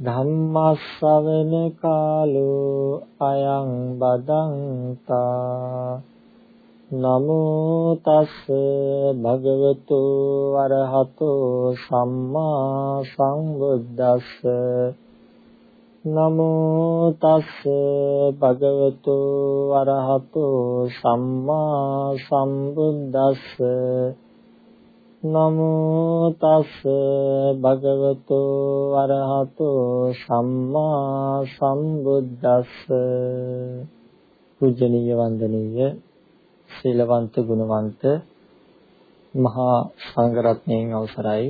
ධම්මස්සවන කාලෝ අයං බදන්තා. නමෝ තස් භගවතු වරහතෝ සම්මා සංබුද්දස්ස නමෝ තස් භගවතු වරහතෝ සම්මා සම්බුද්දස්ස. නමෝ තස් භගවතු අරහතෝ සම්මා සම්බුද්දස්ස. පූජනීය වන්දනීය ශීලවන්ත ගුණවන්ත මහා සංඝරත්නයන් අවසරයි.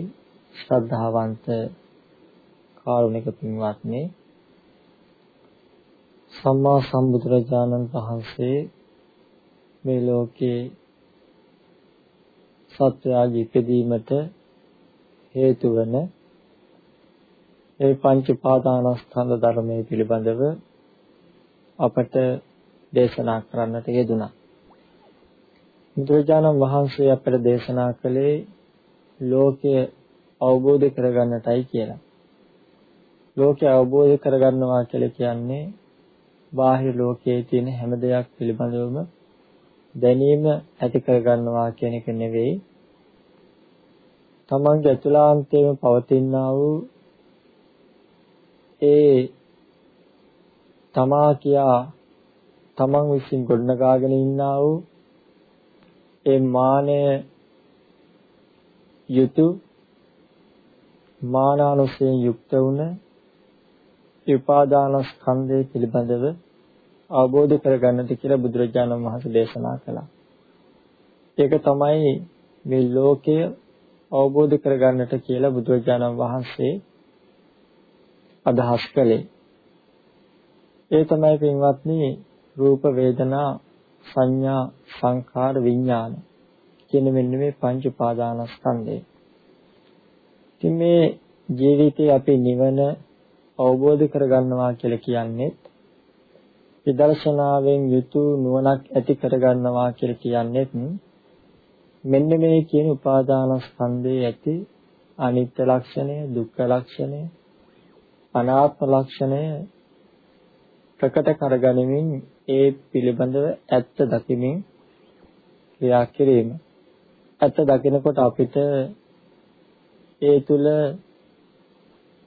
ශ්‍රද්ධාවන්ත කාරුණික පින්වත්නි සම්මා සම්බුදුරජාණන් වහන්සේ මේ ලෝකේ සත්‍යයගේ ඉපදීමට හේතු වන ඒ පංච පාදානස්කන්ධ ධර්මයේ පිළිබඳව අපට දේශනා කරන්නට යෙදුණා. බුදුරජාණන් වහන්සේ අපට දේශනා කළේ ලෝකය අවබෝධ කරගන්නටයි කියලා. ලෝකය අවබෝධ කරගන්නවා කියලා කියන්නේ බාහිර ලෝකයේ තියෙන හැම දෙයක් පිළිබඳවම දැනීම ඇති කරගන්නවා කියන එක නෙවෙයි. තමන්ගේ අතුලාන්තයේම පවතිනා වූ ඒ තමා කියා තමන් විසින් ගොඩනගාගෙන ඉන්නා වූ ඒ මානය යුතු මානානුසයෙන් යුක්ත වුණ උපාදානස්කන්ධය පිළිබඳව අවබෝධ කරගන්නට කියලා බුදුරජාණන් වහන්සේ දේශනා කළා. ඒක තමයි මේ ලෝකය අවබෝධ කරගන්නට කියලා බුදුරජාණන් වහන්සේ අදහස් කළේ. ඒ තමයි පින්වත්නි රූප වේදනා සංඥා සංඛාර විඥාන කියන මෙන්න මේ පංච උපාදානස්කන්ධය. ඉතින් මේ ජීවිතේ අපි නිවන අවබෝධ කරගන්නවා කියලා කියන්නේ විදර්ශනාවෙන් යුතු නුවණක් ඇති කරගන්නවා කියලා කියන්නේත් මෙන්න මේ කියන උපාදානස්කන්ධයේ ඇති අනිත්‍ය ලක්ෂණය, දුක්ඛ ලක්ෂණය, අනාත්ම ලක්ෂණය ප්‍රකට කරගනිමින් ඒ පිළිබඳව ඇත්ත දකිමින් ක්‍රියා කිරීම. ඇත්ත දකිනකොට අපිට ඒ තුල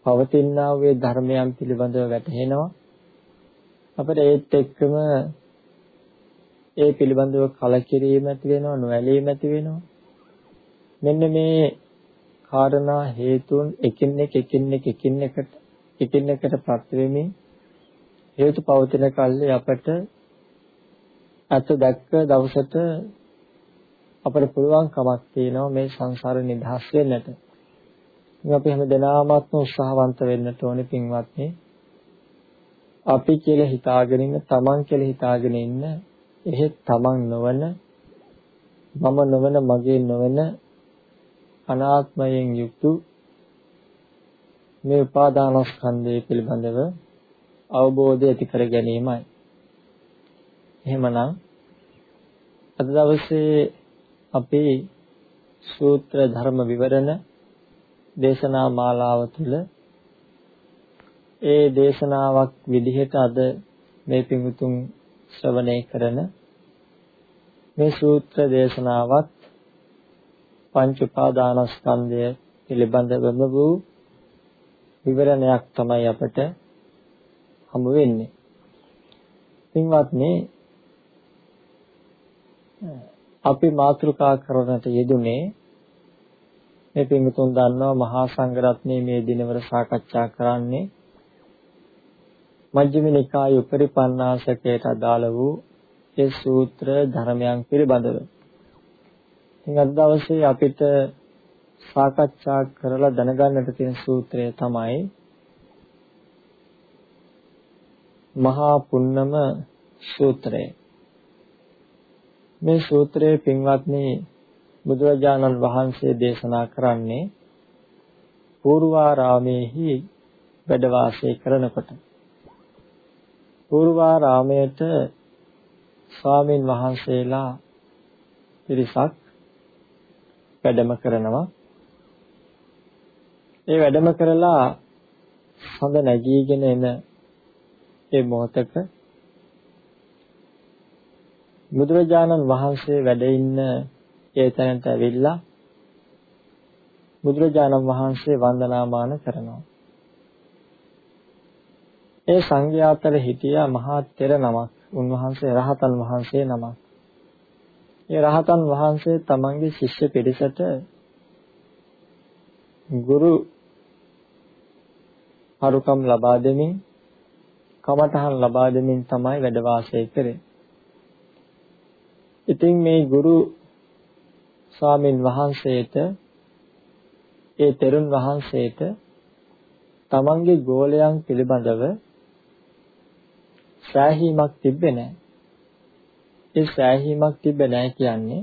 පවතිනා වූ ධර්මයන් පිළිබඳව වැටහෙනවා. අපිට ඒත් එක්කම ඒ පිළිබඳව කලකිරීම ඇති වෙනවා නොඇලීම ඇති වෙනවා මෙන්න මේ කාරණා හේතුන් එකින් එක එකින් එක එකින් එකට එකින් එකට පත් වෙමින් හේතු පවතින කල්ලි අපට අත දැක්ක දවසට අපට පුළුවන් කමක් තියෙනවා මේ සංසාරේ නිදහස් වෙන්නට. ඉතින් අපි හැම දිනාමත්ම උත්සාහවන්ත වෙන්නට ඕනේ පින්වත්නි. අපි කියලා හිතාගෙන ඉන්න තමන් කියලා හිතාගෙන ඉන්න එහෙත් තමන් නොවන මම නොවන මගේ නොවන අනාත්මයෙන් යුක්ත මේ උපාදානස්කන්ධය පිළිබඳව අවබෝධය ඇති කර ගැනීමයි. එහෙමනම් අද දවසේ අපි සූත්‍ර ධර්ම විවරණ දේශනා මාලාව තුළ ඒ දේශනාවක් විදිහට අද මේ පිඟුතුන් ශ්‍රවණය කරන මේ සූත්‍ර දේශනාවත් පංච උපාදානස්කන්ධය පිළිබඳවම වූ විවරණයක් තමයි අපට හමු වෙන්නේ. පින්වත්නි අපි මාතෘකා කරනට යෙදුනේ මේ පින්තුන් දන්නවා මහා සංඝරත්නයේ මේ දිනවල සාකච්ඡා කරන්නේ මජ්ක්‍ධිම නිකායේ උපරිපන්නාසකයට අදාළ වූ ඒ සූත්‍ර ධර්මයන් පිළිබඳව. ඉතින් අද දවසේ අපිට සාකච්ඡා කරලා දැනගන්නට තියෙන සූත්‍රය තමයි මහා පුන්නම සූත්‍රය. මේ සූත්‍රයේ පින්වත්නි බුදුරජාණන් වහන්සේ දේශනා කරන්නේ පූර්වාරාමේහි වැඩ වාසය කරනකොට පූර්වාරාමයට ස්වාමින් වහන්සේලා පිරිසක් වැඩම කරනවා ඒ වැඩම කරලා හොඳ නැගීගෙන එන ඒ මොහොතක බුදුරජාණන් වහන්සේ වැඩ ඉන්න ඒ තැනට ඇවිල්ලා බුදුරජාණන් වහන්සේ වන්දනාමාන කරනවා. ඒ සංඝයා අතර හිටියා මහා තෙර නමක්. උන්වහන්සේ රහතන් වහන්සේ නමක්. ඒ රහතන් වහන්සේ තමන්ගේ ශිෂ්‍ය පිරිසට ගුරු හරුකම් ලබා දෙමින් කමඨහන් ලබා දෙමින් තමයි වැඩ වාසය කරේ. ඉතින් මේ ගුරු ස්වාමින් වහන්සේට ඒ තෙරුන් වහන්සේට තමන්ගේ ගෝලයන් පිළිබඳව සෑහීමක් තිබ්බේ නැහැ. ඒ සෑහීමක් තිබ්බේ නැහැ කියන්නේ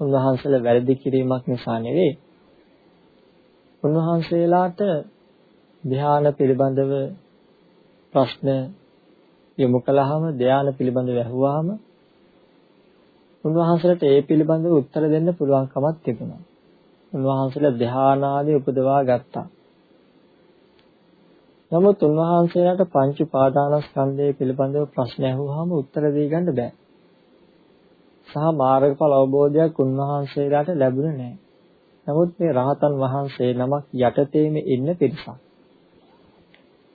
උන්වහන්සේලා වැරදි කිරීමක් නිසා නෙවෙයි. උන්වහන්සේලාට ධ්‍යාන පිළිබඳව ප්‍රශ්න යොමු කළාම ධ්‍යාන පිළිබඳව ඇහුවාම උන්වහන්සේලාට ඒ පිළිබඳව උත්තර දෙන්න පුළුවන් කමක් තිබුණා. උන්වහන්සේලා ධ්‍යානාදී උපදවා ගත්තා. නමුත් උන්වහන්සේලාට පංච උපාදානස්කන්ධය පිළිබඳව ප්‍රශ්න ඇහුවාම උත්තර දී ගන්න බෑ. සහ මාර්ගඵල අවබෝධයක් උන්වහන්සේලාට ලැබුණේ නැහැ. නමුත් මේ රහතන් වහන්සේ නමක් යටතේම ඉන්න පිරිසක්.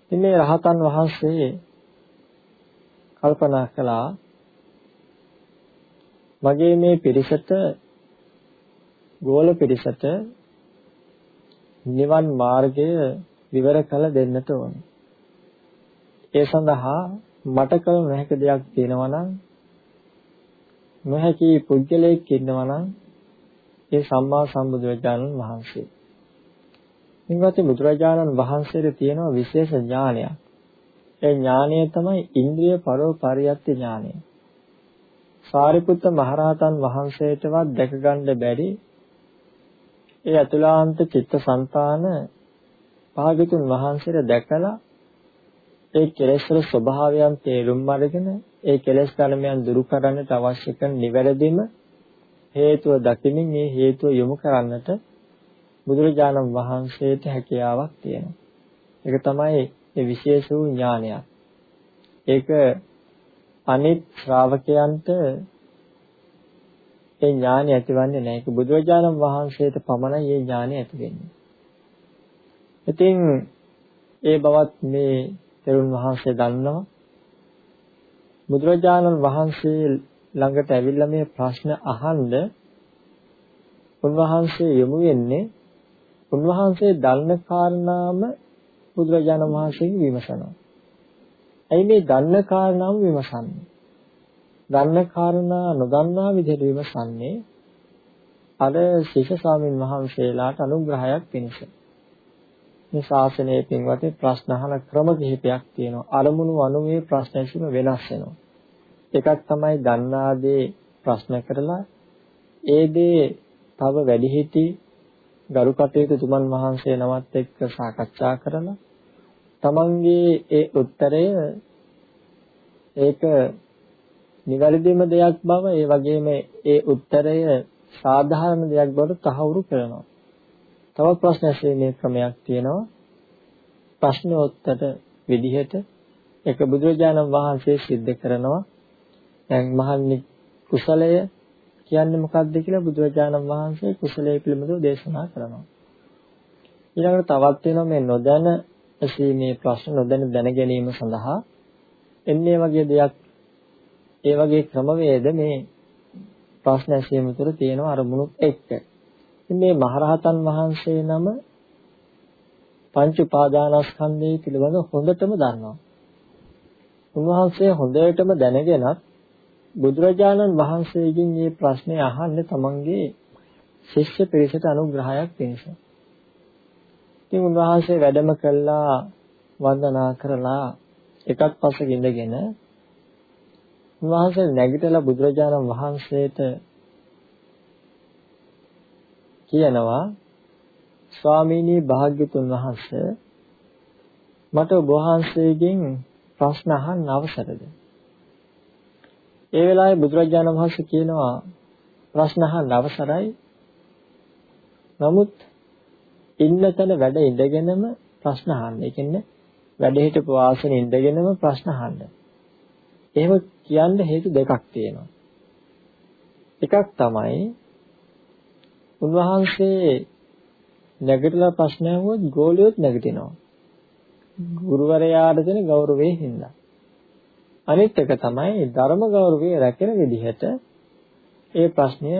ඉතින් මේ රහතන් වහන්සේ කල්පනා කළා මගේ මේ පිරිසට ගෝල පිරිසට නිවන් මාර්ගය විවර කළ දෙන්නට ඕනේ. ඒ සඳහා මට කළ නොහැකි දෙයක් තියෙනවා නම් නොහැකි පුද්ගලයෙක් ඉන්නවා නම් ඒ සම්මා සම්බුදුරජාණන් වහන්සේ. ඉන්වත්නි බුදුරජාණන් වහන්සේට තියෙන විශේෂ ඥානයක්. ඒ ඥානය තමයි ඉන්ද්‍රිය පරෝ පරියත්ති ඥානය. සාරිපුත්ත මහරහතන් වහන්සේටවත් දැක ගන්න බැරි ඒ අතුලාන්ත චිත්තසංතාන භාග්‍යතුන් වහන්සේට දැකලා ඒ කෙලෙස් වල ස්වභාවයන් තේරුම් අරගෙන ඒ කෙලෙස් ධර්මයන් දුරු කරන්නට අවශ්‍ය කරන නිවැරදිම හේතුව දකිමින් මේ හේතුව යොමු කරන්නට බුදුරජාණන් වහන්සේට හැකියාවක් තියෙනවා. ඒක තමයි ඒ විශේෂ වූ ඥානයක්. ඒක අනිත් ශ්‍රාවකයන්ට ඒ ඥානය ඇතිවන්නේ නැහැ. ඒක බුදුරජාණන් වහන්සේට පමණයි මේ ඥානය ඇති වෙන්නේ. ඉතින් ඒ බවත් මේ තෙරුන් වහන්සේ දන්නවා. බුදුරජාණන් වහන්සේ ළඟට ඇවිල්ලා මේ ප්‍රශ්න අහන්න උන්වහන්සේ යොමු වෙන්නේ උන්වහන්සේ දන්න කාරණාම බුදුරජාණන් වහන්සේගෙන් විමසනවා. ඇයි මේ දන්න කාරණාම විමසන්නේ? දන්න කාරණා නොදන්නා විදිහට විමසන්නේ අර ශිෂ්‍ය ස්වාමින් වහන්සේලාට අනුග්‍රහයක් පිණිස. මේ ශාසනයේ පින්වත්නි ප්‍රශ්න අහන ක්‍රම කිහිපයක් තියෙනවා. අරමුණු අනුවේ ප්‍රශ්න ඇසීම වෙනස් වෙනවා. එකක් තමයි දන්නා දේ ප්‍රශ්න කරලා ඒ දේ තව වැඩිහිටි ගරු කටයුතු තුමන් වහන්සේ නමත් එක්ක සාකච්ඡා කරලා තමන්ගේ ඒ උත්තරය ඒක නිවැරදිම දෙයක් බව ඒ වගේම ඒ උත්තරය සාධාරණ දෙයක් බවට තහවුරු කරනවා. තවත් ප්‍රශ්න ඇසීමේ ක්‍රමයක් තියෙනවා. ප්‍රශ්නෝත්තර විදිහට එක බුදුරජාණන් වහන්සේ සිද්ධ කරනවා. දැන් මහන්නි කුසලය කියන්නේ මොකක්ද කියලා බුදුරජාණන් වහන්සේ කුසලයේ පිළිබඳව දේශනා කරනවා. ඊළඟට තවත් වෙනවා මේ නොදැන ඇසීමේ ප්‍රශ්න නොදැන දැන ගැනීම සඳහා එන්නේ වගේ දෙයක් ඒ වගේ ක්‍රමවේද මේ ප්‍රශ්න ඇසීම තුළ තියෙන අරමුණුත් එක්ක. මේ මහරහතන් වහන්සේ නම පංච උපාදානස්කන්ධය පිළිබඳව හොඳටම දන්නවා. උන්වහන්සේ හොඳටම දැනගෙනත් බුදුරජාණන් වහන්සේගෙන් මේ ප්‍රශ්නේ අහන්නේ තමන්ගේ ශිෂ්‍ය පිරිසට අනුග්‍රහයක් පිණිස. ඉතින් උන්වහන්සේ වැඩම කළා වන්දනා කරලා එකක් පස්සක ඉඳගෙන උන්වහන්සේ නැගිටලා බුදුරජාණන් වහන්සේට කියනවා ස්වාමීනි භාග්‍යතුන් වහන්සේ මට ඔබ වහන්සේගෙන් ප්‍රශ්න අහන්න අවසරද? ඒ වෙලාවේ බුදුරජාණන් වහන්සේ කියනවා ප්‍රශ්න අහන්න අවසරයි. නමුත් ඉන්න තැන වැඩ ඉඳගෙනම ප්‍රශ්න අහන්න. ඒ කියන්නේ වැඩ හිටපු ආසනේ ඉඳගෙනම ප්‍රශ්න අහන්න. එහෙම කියන්න හේතු දෙකක් තියෙනවා. එකක් තමයි උන්වහන්සේ නැගිටලා ප්‍රශ්න අහුවොත් ගෝලියොත් නැගිටිනවා. ගුරුවරයාට දෙන ගෞරවයෙන් හින්දා. අනිත් එක තමයි ධර්ම ගෞරවය රැකෙන විදිහට ඒ ප්‍රශ්නය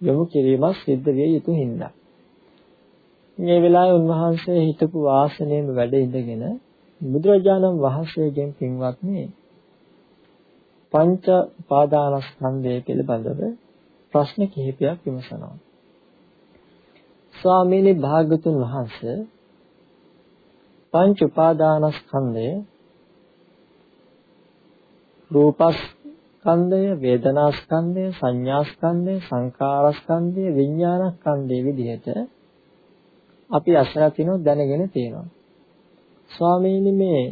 යොමු කිරීමක් සිද්ධ විය යුතු හින්දා. මේ වෙලාවේ උන්වහන්සේ හිතපු වාසනේම වැඩ ඉඳගෙන බුදුරජාණන් වහන්සේගෙන් පින්වත්නි පංච පාදානස්කන්ධය පිළිබඳව ප්‍රශ්න කිහිපයක් විමසනවා. ස්වාමීනි භාගතුන් වහන්සේ පංච උපාදානස්කන්ධය රූපස්කන්ධය වේදනාස්කන්ධය සංඥාස්කන්ධය සංකාරස්කන්ධය විඥානස්කන්ධය විදිහට අපි අසලා තිනෝ දැනගෙන තියෙනවා. ස්වාමීනි මේ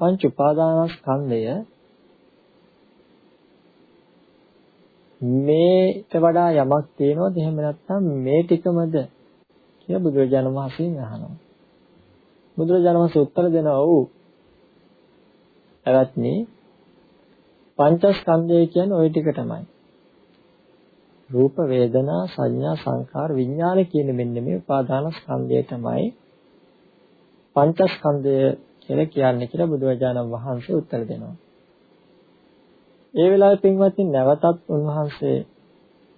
පංච උපාදානස්කන්ධය මේට වඩා යමක් තියෙනවද එහෙම නැත්නම් මේ ටිකමද කියලා බුදුරජාණන් වහන්සේ අහනවා බුදුරජාණන් වහන්සේ උත්තර දෙනවා ඔව්. එවත්නි පංචස්කන්ධය කියන්නේ ওই ටික තමයි. රූප වේදනා සංඥා සංකාර විඥාන කියන මෙන්න මේ උපාදාන ස්කන්ධය තමයි පංචස්කන්ධය කියලා කියන්නේ කියලා බුදුරජාණන් වහන්සේ උත්තර දෙනවා. ඒ වෙලාවේ පින්වත්නි නැවතත් උන්වහන්සේ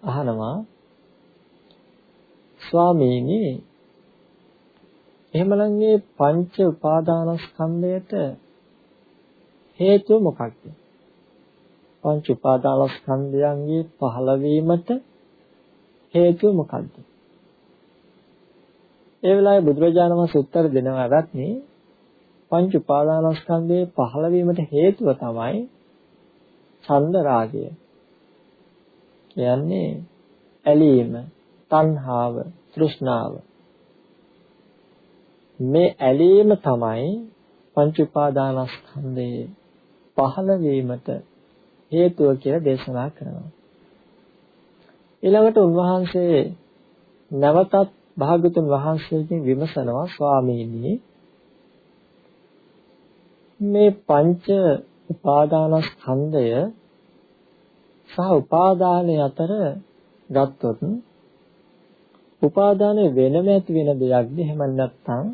අහනවා ස්වාමීනි එහෙමනම් මේ පංච උපාදානස්කන්ධයට හේතුව මොකක්ද? පංච උපාදානස්කන්ධයන්ගේ පහළවීමට හේතුව මොකක්ද? ඒ වෙලාවේ බුදුරජාණන් වහන්සේ උත්තර දෙනවා රත්නේ පංච උපාදානස්කන්ධයේ පහළවීමට හේතුව තමයි ඡන්ද රාගය. කියන්නේ ඇලීම, තණ්හාව, තෘෂ්ණාව. මේ ඇලීම තමයි පංච උපාදානස්කන්ධයේ පහළ වීමට හේතුව කියලා දේශනා කරනවා. ඊළඟට උන්වහන්සේ නැවතත් භාගතුන් වහන්සේගෙන් විමසනවා ස්වාමීනි මේ පංච උපාදානස්කන්ධය සහ උපාදානය අතර ගත්තොත් උපාදානය වෙනම ඇති වෙන දෙයක්ද එහෙම නැත්නම්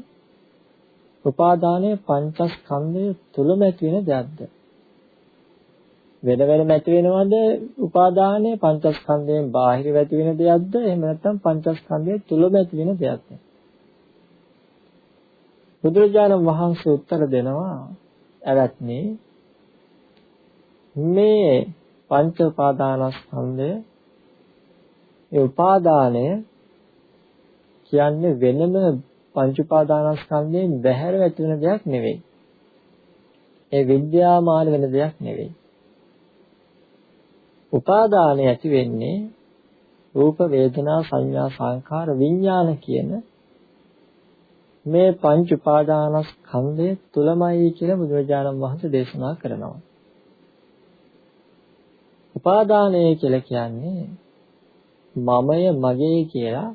උපාදානයේ පංචස්කන්ධය තුලම ඇති වෙන දෙයක්ද? වෙන වෙනම ඇති වෙනවද උපාදානයේ පංචස්කන්ධයෙන් බාහිර ඇති වෙන දෙයක්ද? එහෙම නැත්නම් පංචස්කන්ධය තුලම ඇති වෙන දෙයක්ද? බුදුරජාණන් වහන්සේ උත්තර දෙනවා ඇවැත්නි මේ පංච උපාදානස්කන්ධය ඒ උපාදානය කියන්නේ වෙනම පංච උපාදානස්කන්ධයෙන් බැහැර ඇති වෙන දෙයක් නෙවෙයි. ඒ විද්‍යාමාන වෙන දෙයක් නෙවෙයි. උපාදානය ඇති වෙන්නේ රූප වේදනා සංඥා සංඛාර විඥාන කියන මේ පංච උපාදානස්කන්ධය තුලමයි කියලා බුදුරජාණන් වහන්සේ දේශනා කරනවා. උපාදානය කියලා කියන්නේ මමය මගේ කියලා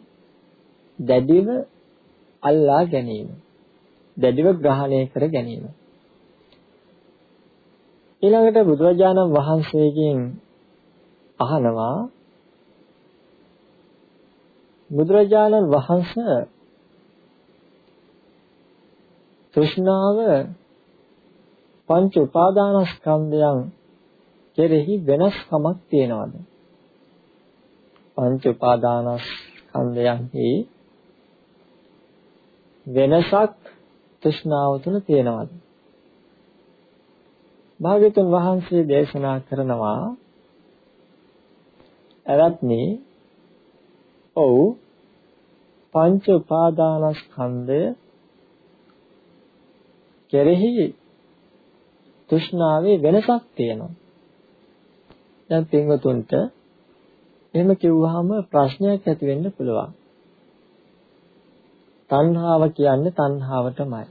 දැඩිව අල්ලා ගැනීම. දැඩිව ග්‍රහණය කර ගැනීම. ඊළඟට බුදුරජාණන් වහන්සේගෙන් අහනවා බුදුරජාණන් වහන්සේ තෘෂ්ණාව පංච උපාදානස්කන්ධයන් කෙරෙහි වෙනස්කමක් තියනවාද පංච උපාදානස්කන්ධයන්හි වෙනසක් තෘෂ්ණාව තුළ තියෙනවද? භාග්‍යතුන් වහන්සේ දේශනා කරනවා එවත්නි ඔව් පංච උපාදානස්කන්ධය කෙරෙහි තෘෂ්ණාවේ වෙනසක් තියෙනවා. දැන් පින්වතුන්ට එහෙම කිව්වහම ප්‍රශ්නයක් ඇති වෙන්න පුළුවන්. තණ්හාව කියන්නේ තණ්හාවටමයි.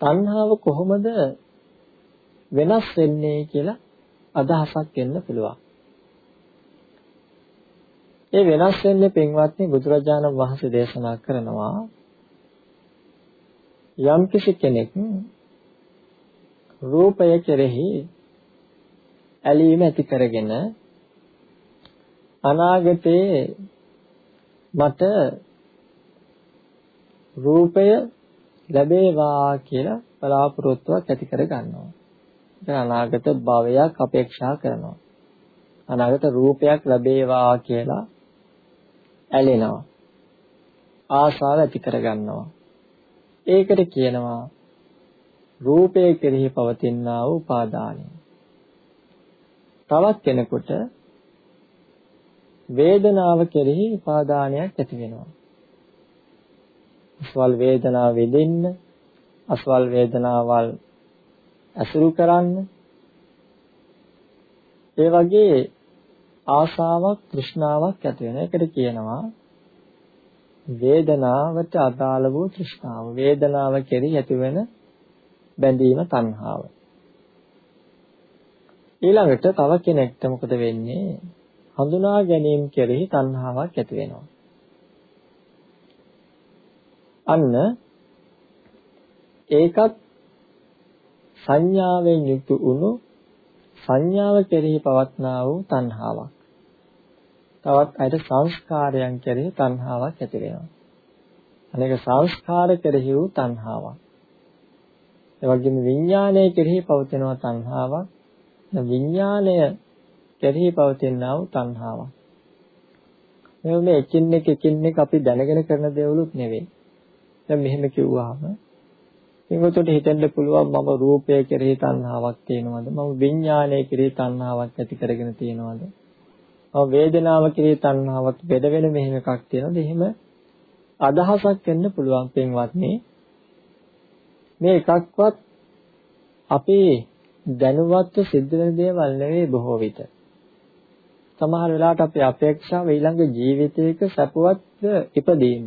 තණ්හාව කොහොමද වෙනස් වෙන්නේ කියලා අදහසක් එන්න පුළුවන්. ඒ වෙනස් වෙන්නේ පින්වත්නි බුදුරජාණන් වහන්සේ දේශනා කරනවා යම්කිසි කෙනෙක් රූපය කෙරෙහි ඇලීම ඇති කරගෙන අනාගතයේ මට රූපය ලැබේවා කියලා බලාපොරොත්තුවක් ඇති කර ගන්නවා. දැන් අනාගත භවයක් අපේක්ෂා කරනවා. අනාගත රූපයක් ලැබේවා කියලා ඇලෙනවා. ආශාව ඇති කර ගන්නවා. ඒකට කියනවා රූපය කෙරෙහි පවතිනා වූ උපාදානය. තවත් කෙනෙකුට වේදනාව කෙරෙහි උපාදානයක් ඇති වෙනවා. අස්වල් වේදනාව විඳින්න, අස්වල් වේදනාවල් ඇසුරු කරන්න. ඒ වගේ ආශාවක්, තෘෂ්ණාවක් ඇති වෙන එකට කියනවා වේදනාවට අදාළ වූ තෘෂ්ණාව. වේදනාව කෙරෙහි ඇතිවෙන බැඳීම තණ්හාව. ඊළඟට තව කෙනෙක්ට මොකද වෙන්නේ? හඳුනා ගැනීම කෙරෙහි තණ්හාවක් ඇති වෙනවා. අන්න ඒකත් සංඥාවෙන් යුතු වුණු සංඥාව කෙරෙහි පවත්නා වූ තණ්හාවක්. තවත් අයට සංස්කාරයන් කෙරෙහි තණ්හාවක් ඇති වෙනවා. අනේක සංස්කාර කෙරෙහි වූ තණ්හාවක්. ඒ වගේම විඥානය කෙරෙහි පවතිනවා තණ්හාවක්. විඥානය කෙරෙහි පවතිනා වූ තණ්හාවක්. මේ එකින් එක එකින් එක අපි දැනගෙන කරන දේවලුත් නෙවෙයි. දැන් මෙහෙම කිව්වහම එතකොට හිතෙන්න පුළුවන් මම රූපය කෙරෙහි තණ්හාවක් තියෙනවද? මම විඥානය කෙරෙහි තණ්හාවක් ඇති කරගෙන තියෙනවද? මම වේදනාව කෙරෙහි තණ්හාවක් බෙද වෙන මෙහෙම එකක් තියෙනවද? එහෙම අදහසක් වෙන්න පුළුවන් පින්වත්නි. මේ එකක්වත් අපේ දැනුවත්ව සිද්ධ වෙන දේවල් නෙවෙයි බොහෝ විට. සමහර වෙලාවට අපේ අපේක්ෂාව ඊළඟ ජීවිතයක සපවත් ඉපදීම.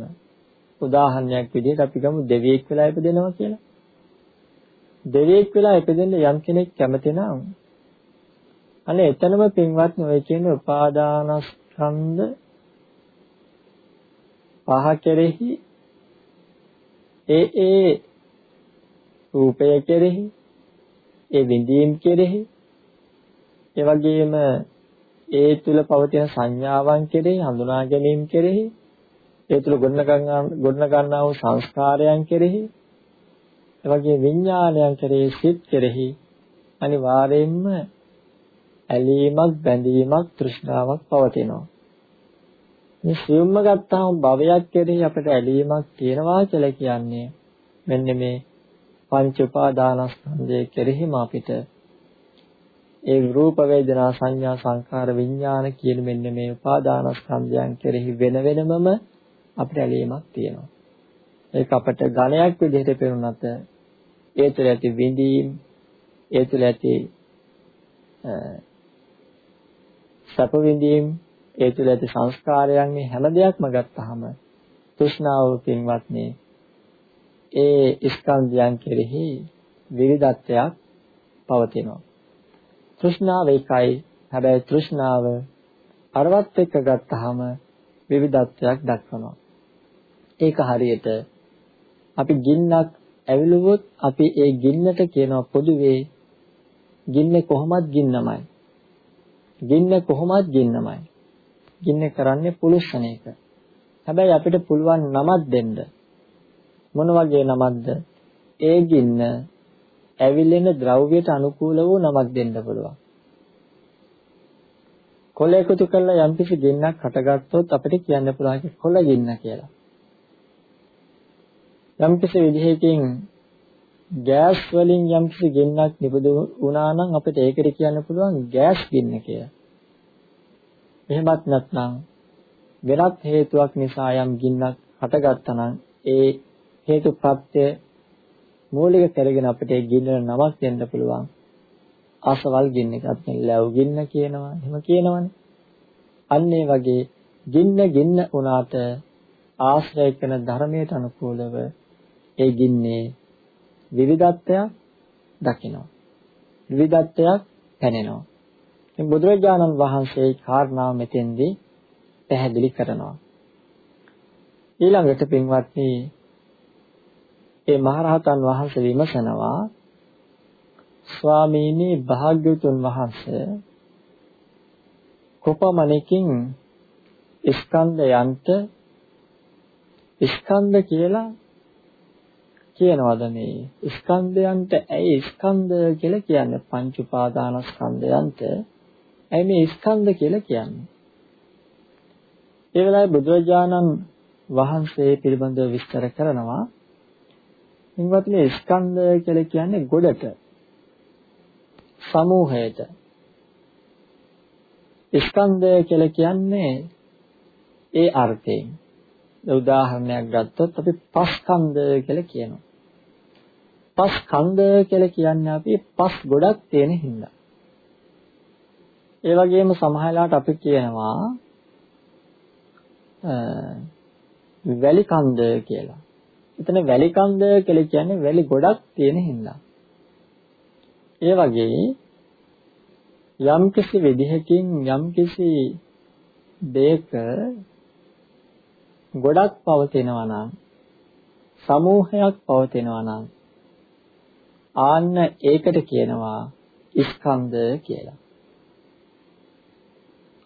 උදාහරණයක් විදිහට අපි ගමු දෙවියෙක් වෙලා ඉපදෙනවා කියලා. දෙවියෙක් වෙලා ඉපදෙන්න යම් කෙනෙක් කැමති නම් අනේ එතනම පින්වත්නි ඔය කියන උපාදානස්කන්ධ පහ කෙරෙහි ඒ ඒ රූපය කෙරෙහි ඒ විඳීම් කෙරෙහි ඒ වගේම ඒ තුල පවතින සංඥාවන් කෙරෙහි හඳුනා ගැනීම කෙරෙහි ඒ තුල ගොඩනගා ගොඩනගන්නා වූ සංස්කාරයන් කෙරෙහි එවැගේ විඥානයන් කෙරෙහි සිත් කෙරෙහි අනිවාර්යයෙන්ම ඇලීමක් බැඳීමක් තෘෂ්ණාවක් පවතිනවා. මේ සියුම්ම ගත්තාම භවයක් කෙරෙහි අපිට ඇලීමක් තියෙනවා කියලා කියන්නේ මෙන්න මේ පංච උපාදානස්කන්ධය කෙරෙහිම අපිට ඒ රූප වේදනා සංඥා සංකාර විඥාන කියන මෙන්න මේ උපාදානස්කන්ධයන් කෙරෙහි වෙන වෙනමම අපිට ඇලීමක් තියෙනවා. ඒක අපට ඝණයක් විදිහට පෙනුනත් ඒ තුළ ඇති විඳීම් ඒ තුළ ඇති සැප විඳීම් ඒ තුළ ඇති සංස්කාරයන් මේ හැම දෙයක්ම ගත්තාම තෘෂ්ණාව පින්වත්නි ඒ ස්කන්ධයන් කෙරෙහි විවිධත්වයක් පවතිනවා තෘෂ්ණාව එකයි හැබැයි තෘෂ්ණාව අරවත් එක්ක ගත්තාම විවිධත්වයක් දක්වනවා ඒක හරියට අපි ගින්නක් ඇවිලුවොත් අපි ඒ ගින්නට කියනවා පොදුවේ ගින්නේ කොහොමත් ගින්නමයි. ගින්න කොහොමත් ගින්නමයි. ගින්න කරන්නේ පුළුස්සන එක. හැබැයි අපිට පුළුවන් නමක් දෙන්න. මොන වගේ නමක්ද? ඒ ගින්න ඇවිලෙන ද්‍රව්‍යයට අනුකූල වූ නමක් දෙන්න පුළුවන්. කොළ එකතු කරලා යම්කිසි ගින්නක් හටගත්තොත් අපිට කියන්න පුළුවන් කොළ ගින්න කියලා. යම්කිසි විදිහකින් ගෑස් වලින් යම්කිසි ගෙන්නක් නිපද වුණා නම් අපිට ඒකට කියන්න පුළුවන් ගෑස් ගින්න කියලා. එහෙමත් නැත්නම් වෙනත් හේතුවක් නිසා යම් ගින්නක් හටගත්තා නම් ඒ හේතු ප්‍රත්‍ය මූලික කරගෙන අපිට ඒ ගින්නට නමක් දෙන්න පුළුවන්. ආසවල් ගින්න එකත් ලැබ් ගින්න කියනවා. එහෙම කියනවනේ. අන්න ඒ වගේ ගින්න ගින්න වුණාට ආශ්‍රය කරන ධර්මයට අනුකූලව ඒ ගින්නේ විවිධත්වයක් දකිනවා. විවිධත්වයක් පැනෙනවා. ඉතින් බුදුරජාණන් වහන්සේ කාරණාව මෙතෙන්දී පැහැදිලි කරනවා. ඊළඟට පින්වත්නි ඒ මහරහතන් වහන්සේ විමසනවා ස්වාමීනි භාග්‍යවතුන් වහන්සේ කොපමණකින් ස්කන්ධයන්ට ස්කන්ධ කියලා කියනවද මේ? ස්කන්ධයන්ට ඇයි ස්කන්ධ කියලා කියන්නේ? පංච උපාදානස්කන්ධයන්ට ඇයි මේ ස්කන්ධ කියලා කියන්නේ? ඒ වෙලාවේ බුදුරජාණන් වහන්සේ පිළිබඳව විස්තර කරනවා ඉන්වත්නි ස්කන්ධ කියලා කියන්නේ ගොඩට සමූහයට ස්කන්ධය කියලා කියන්නේ ඒ අර්ථයෙන් උදාහරණයක් ගත්තොත් අපි පස්කන්ධ කියලා කියනවා. පස්කන්ධ කියලා කියන්නේ අපි පස් ගොඩක් තියෙන හින්දා. ඒ වගේම සමහරලාට අපි කියනවා වැලි කන්ද කියලා. එතන වැලි කන්ද කියලා කියන්නේ වැලි ගොඩක් තියෙන හින්දා. ඒ වගේ යම්කිසි විදිහකින් යම්කිසි දෙයක ගොඩක් පවතිනවා නම් සමූහයක් පවතිනවා නම් ආන්න ඒකට කියනවා ස්කන්ධ කියලා.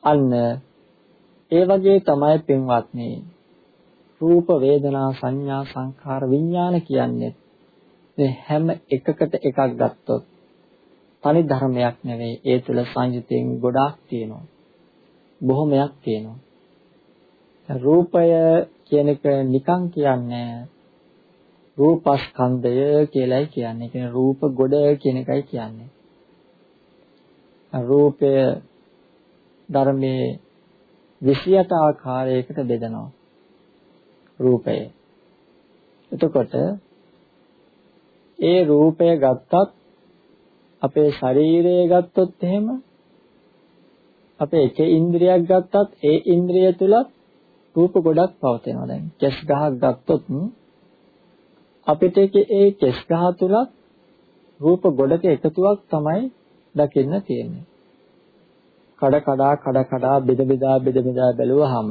අන්න ඒ වගේ තමයි පින්වත්නි රූප වේදනා සංඥා සංඛාර විඥාන කියන්නේ මේ හැම එකකට එකක් ගත්තොත් තනි ධර්මයක් නෙවෙයි ඒ තුළ සංයුතියෙන් ගොඩාක් තියෙනවා බොහොමයක් තියෙනවා රූපය කියන එක නිකන් කියන්නේ රූපස්කන්ධය කියලායි කියන්නේ. ඒ කියන්නේ රූප ගොඩ කියන එකයි කියන්නේ. රූපය ධර්මයේ 28 ආකාරයකට බෙදනවා. රූපය. එතකොට ඒ රූපය ගත්තත් අපේ ශරීරය ගත්තොත් එහෙම අපේ එක ඉන්ද්‍රියක් ගත්තත් ඒ ඉන්ද්‍රිය තුලත් රූප ගොඩක් පවතිනවා දැන් කෙස් ගහක් ගත්තොත් අපිට ඒ කෙස් ගහ තුලත් රූප ගොඩක එකතුවක් තමයි දකින්න තියෙන්නේ කඩ කඩා කඩ කඩා බෙද බෙදා බෙද බෙදා බැලුවහම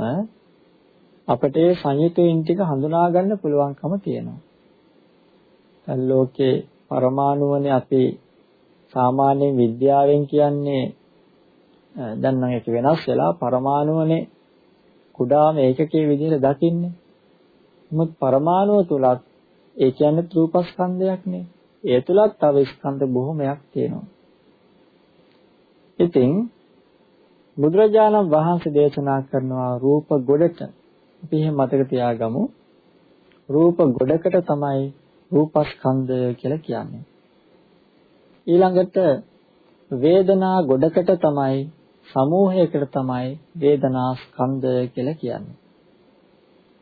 අපිට ඒ සංයුතයින් ටික හඳුනා ගන්න පුළුවන්කම තියෙනවා. දැන් ලෝකේ පරමාණුවනේ අපි සාමාන්‍ය විද්‍යාවෙන් කියන්නේ දැන් නම් ඒක වෙනස් වෙලා පරමාණුවනේ කුඩාම ඒකකයේ විදිහට දකින්නේ. නමුත් පරමාණුව තුලත් ඒ කියන්නේ රූපස්කන්ධයක්නේ. ඒ තුලත් තව ස්කන්ධ බොහොමයක් තියෙනවා. ඉතින් බුදුරජාණන් වහන්සේ දේශනා කරනවා රූප ගොඩට අපි එහෙම මතක තියාගමු. රූප ගොඩකට තමයි රූපස්කන්ධය කියලා කියන්නේ. ඊළඟට වේදනා ගොඩකට තමයි සමූහයකට තමයි වේදනා ස්කන්ධය කියලා කියන්නේ.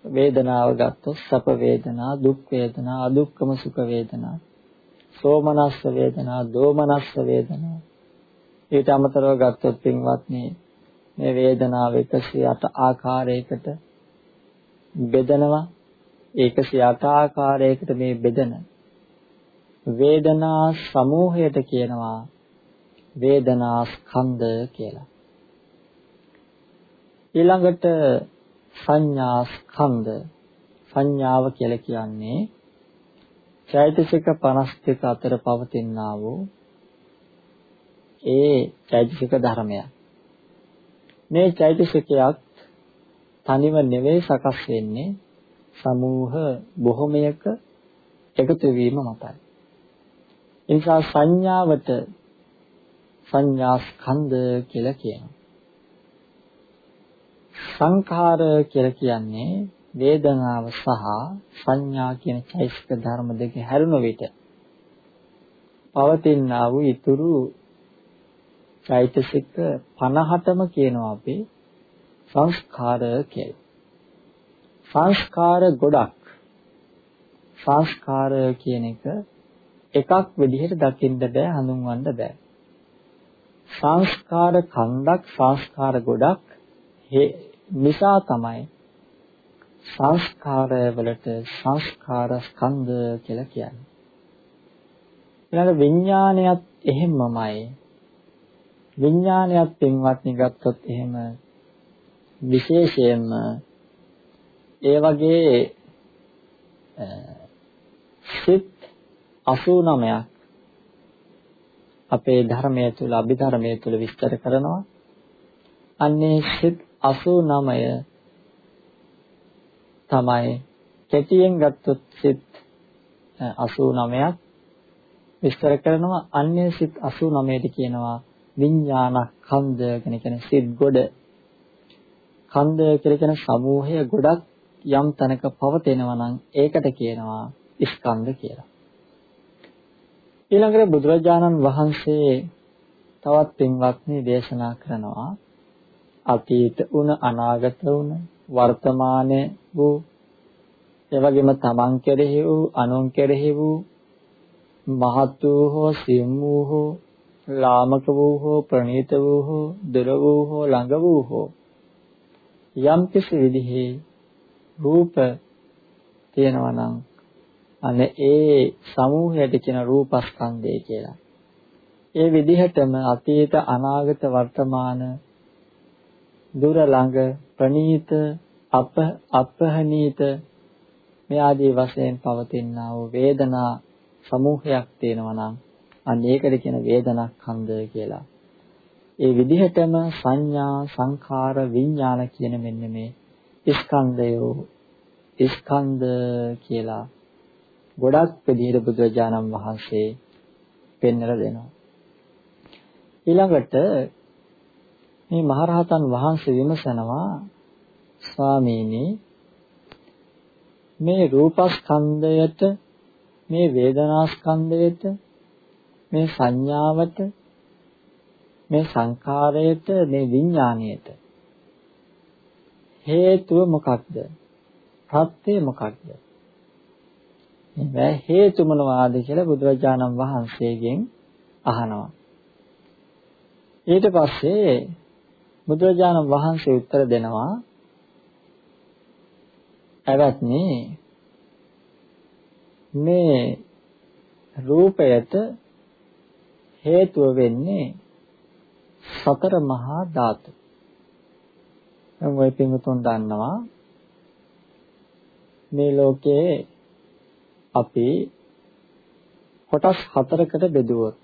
වේදනාව ගත්තොත් සැප වේදනා, දුක් වේදනා, අදුක්කම සුඛ වේදනා, සෝමනස්ස වේදනා, දෝමනස්ස වේදනා. ඊට අමතරව ගත්තොත් පින්වත්නි මේ වේදනාව 108 ආකාරයකට බෙදනවා. 108 ආකාරයකට මේ බෙදන වේදනා සමූහයට කියනවා වේදනා ස්කන්ධ කියලා. ඊළඟට සංඥා ස්කන්ධ. සංඥාව කියලා කියන්නේ චෛතසික 52 අතර පවතිනා වූ ඒ චෛතසික ධර්මය. මේ චෛතසිකයක් තනිව නෙවෙයි සකස් වෙන්නේ සමූහ බොහොමයක එකතු වීම මතයි. ඒ නිසා සංඥාවට සංඥා ස්කන්ධ කියලා කියනවා. සංඛාර කියලා කියන්නේ වේදනාව සහ සංඥා කියන චෛතසික ධර්ම දෙක හැරුණ විට පවතිනා වූ ඊතුරු චෛතසික 50ටම කියනවා අපි සංස්කාර කියලා. සංස්කාර ගොඩක් සංස්කාර කියන එක එකක් විදිහට දකින්න බෑ හඳුන්වන්න බෑ. සංස්කාර කන්දක් සංස්කාර ගොඩක් නිසා තමයි සංස්කාරය වලට සංස්කාර ස්කන්ධ කියලා කියන්නේ. ඊළඟ විඥානයත් එහෙමමයි. විඥානයත් පින්වත්නි ගත්තොත් එහෙම විශේෂයෙන්ම ඒ වගේ සිත් 89ක් අපේ ධර්මයේ තුල අභිධර්මයේ තුල විස්තර කරනවා. අන්නේ සිත් 89 තමයි කෙටියෙන් ගත්තොත් සිත් 89ක් විස්තර කරනවා. අන්‍ය සිත් 89ට කියනවා විඥාන කන්ද කියන කියන සිත් ගොඩ. කන්ද කියලා කියන සමූහය ගොඩක් යම් තැනක පවතිනවා නම් ඒකට කියනවා ස්කන්ධ කියලා. ඊළඟට බුදුරජාණන් වහන්සේ තවත් පින්වත්නි දේශනා කරනවා අතීත වුණ අනාගත වුණ වර්තමානයේ වූ එවැගේම තමන් කෙරෙහි වූ අනුන් කෙරෙහි වූ මහත් වූ හෝ සියුම් වූ හෝ ලාමක වූ හෝ ප්‍රණීත වූ හෝ දුර වූ හෝ ළඟ වූ හෝ යම් කිසි විදිහේ රූප තියෙනවා නම් අනේ ඒ සමූහයට කියන රූපස්කන්ධය කියලා. ඒ විදිහටම අතීත අනාගත වර්තමාන දුර ළඟ ප්‍රනීත අප අපහනීත මේ ආදී වශයෙන් පවතිනා වූ වේදනා සමූහයක් තියෙනවා නම් අන්න ඒකට කියන වේදනා ඛණ්ඩය කියලා. ඒ විදිහටම සංඥා සංඛාර විඥාන කියන මෙන්න මේ ස්කන්ධයෝ ස්කන්ධ කියලා ගොඩක් විදිහට බුදුරජාණන් වහන්සේ පෙන්වලා දෙනවා. ඊළඟට මේ මහරහතන් වහන්සේ විමසනවා ස්වාමීනි මේ රූපස්කන්ධයට මේ වේදනාස්කන්ධයට මේ සංඥාවට මේ සංඛාරයට මේ විඥාණයට හේතුව මොකක්ද? ප්‍රත්‍ය මොකක්ද? මේ හේතු මොනවාද කියලා බුදුරජාණන් වහන්සේගෙන් අහනවා. ඊට පස්සේ බුදුරජාණන් වහන්සේ උත්තර දෙනවා එවත්නි මේ රූපයට හේතුව වෙන්නේ සතර මහා ධාතු. දැන් ඔය පින්තුන් දන්නවා මේ ලෝකයේ අපි කොටස් හතරකට බෙදුවොත්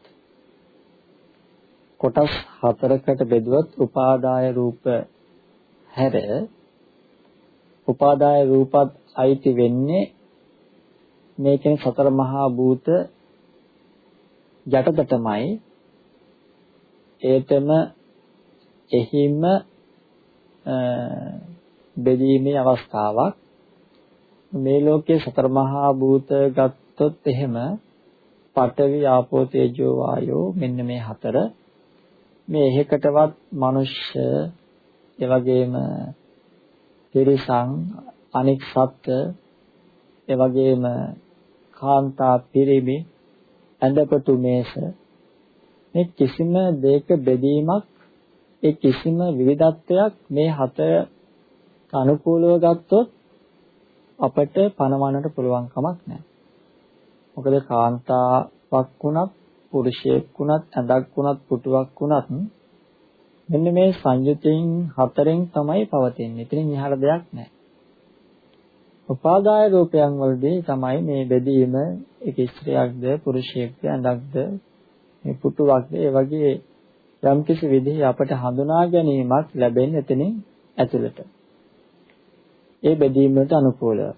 කොටස් හතරකට බෙදුවොත් උපාදාය රූප හැර උපාදාය රූපත් අයිති වෙන්නේ මේකෙන් සතර මහා භූත යටතටමයි ඒතම එහිම බෙදීමේ අවස්ථාවක්. මේ ලෝකයේ සතර මහා භූත ගත්තොත් එහෙම පඨවි ආපෝ තේජෝ වායෝ මෙන්න මේ හතර. මේ එහෙකටවත් මනුෂ්‍ය එවැගේම තිරිසන් අනික් සත්ත්ව එවැගේම කාන්තා පිරිමි ඇඳපතු මේස මේ කිසිම දෙයක බෙදීමක් ඒ කිසිම විවිධත්වයක් මේ හත අනුකූලව ගත්තොත් අපට පණවන්නට පුළුවන් කමක් නැහැ. මොකද කාන්තාවක් වුණත් පුරුෂයෙක් වුණත් ඇඳක් වුණත් පුටුවක් වුණත් මෙන්න මේ සංයුතෙන් හතරෙන් තමයි පවතින්නේ. ඉතින් ඉහළ දෙයක් නැහැ. උපාදාය රූපයන් වලදී තමයි මේ බෙදීම එක ස්ත්‍රියක්ද පුරුෂයෙක්ද ඇඳක්ද මේ පුටුවක්ද ඒ වගේ යම්කිසි විදිහේ අපට හඳුනා ගැනීමක් ලැබෙන්නේ එතනින් ඇතුළට. ඒ බෙදීමට අනුකූලව.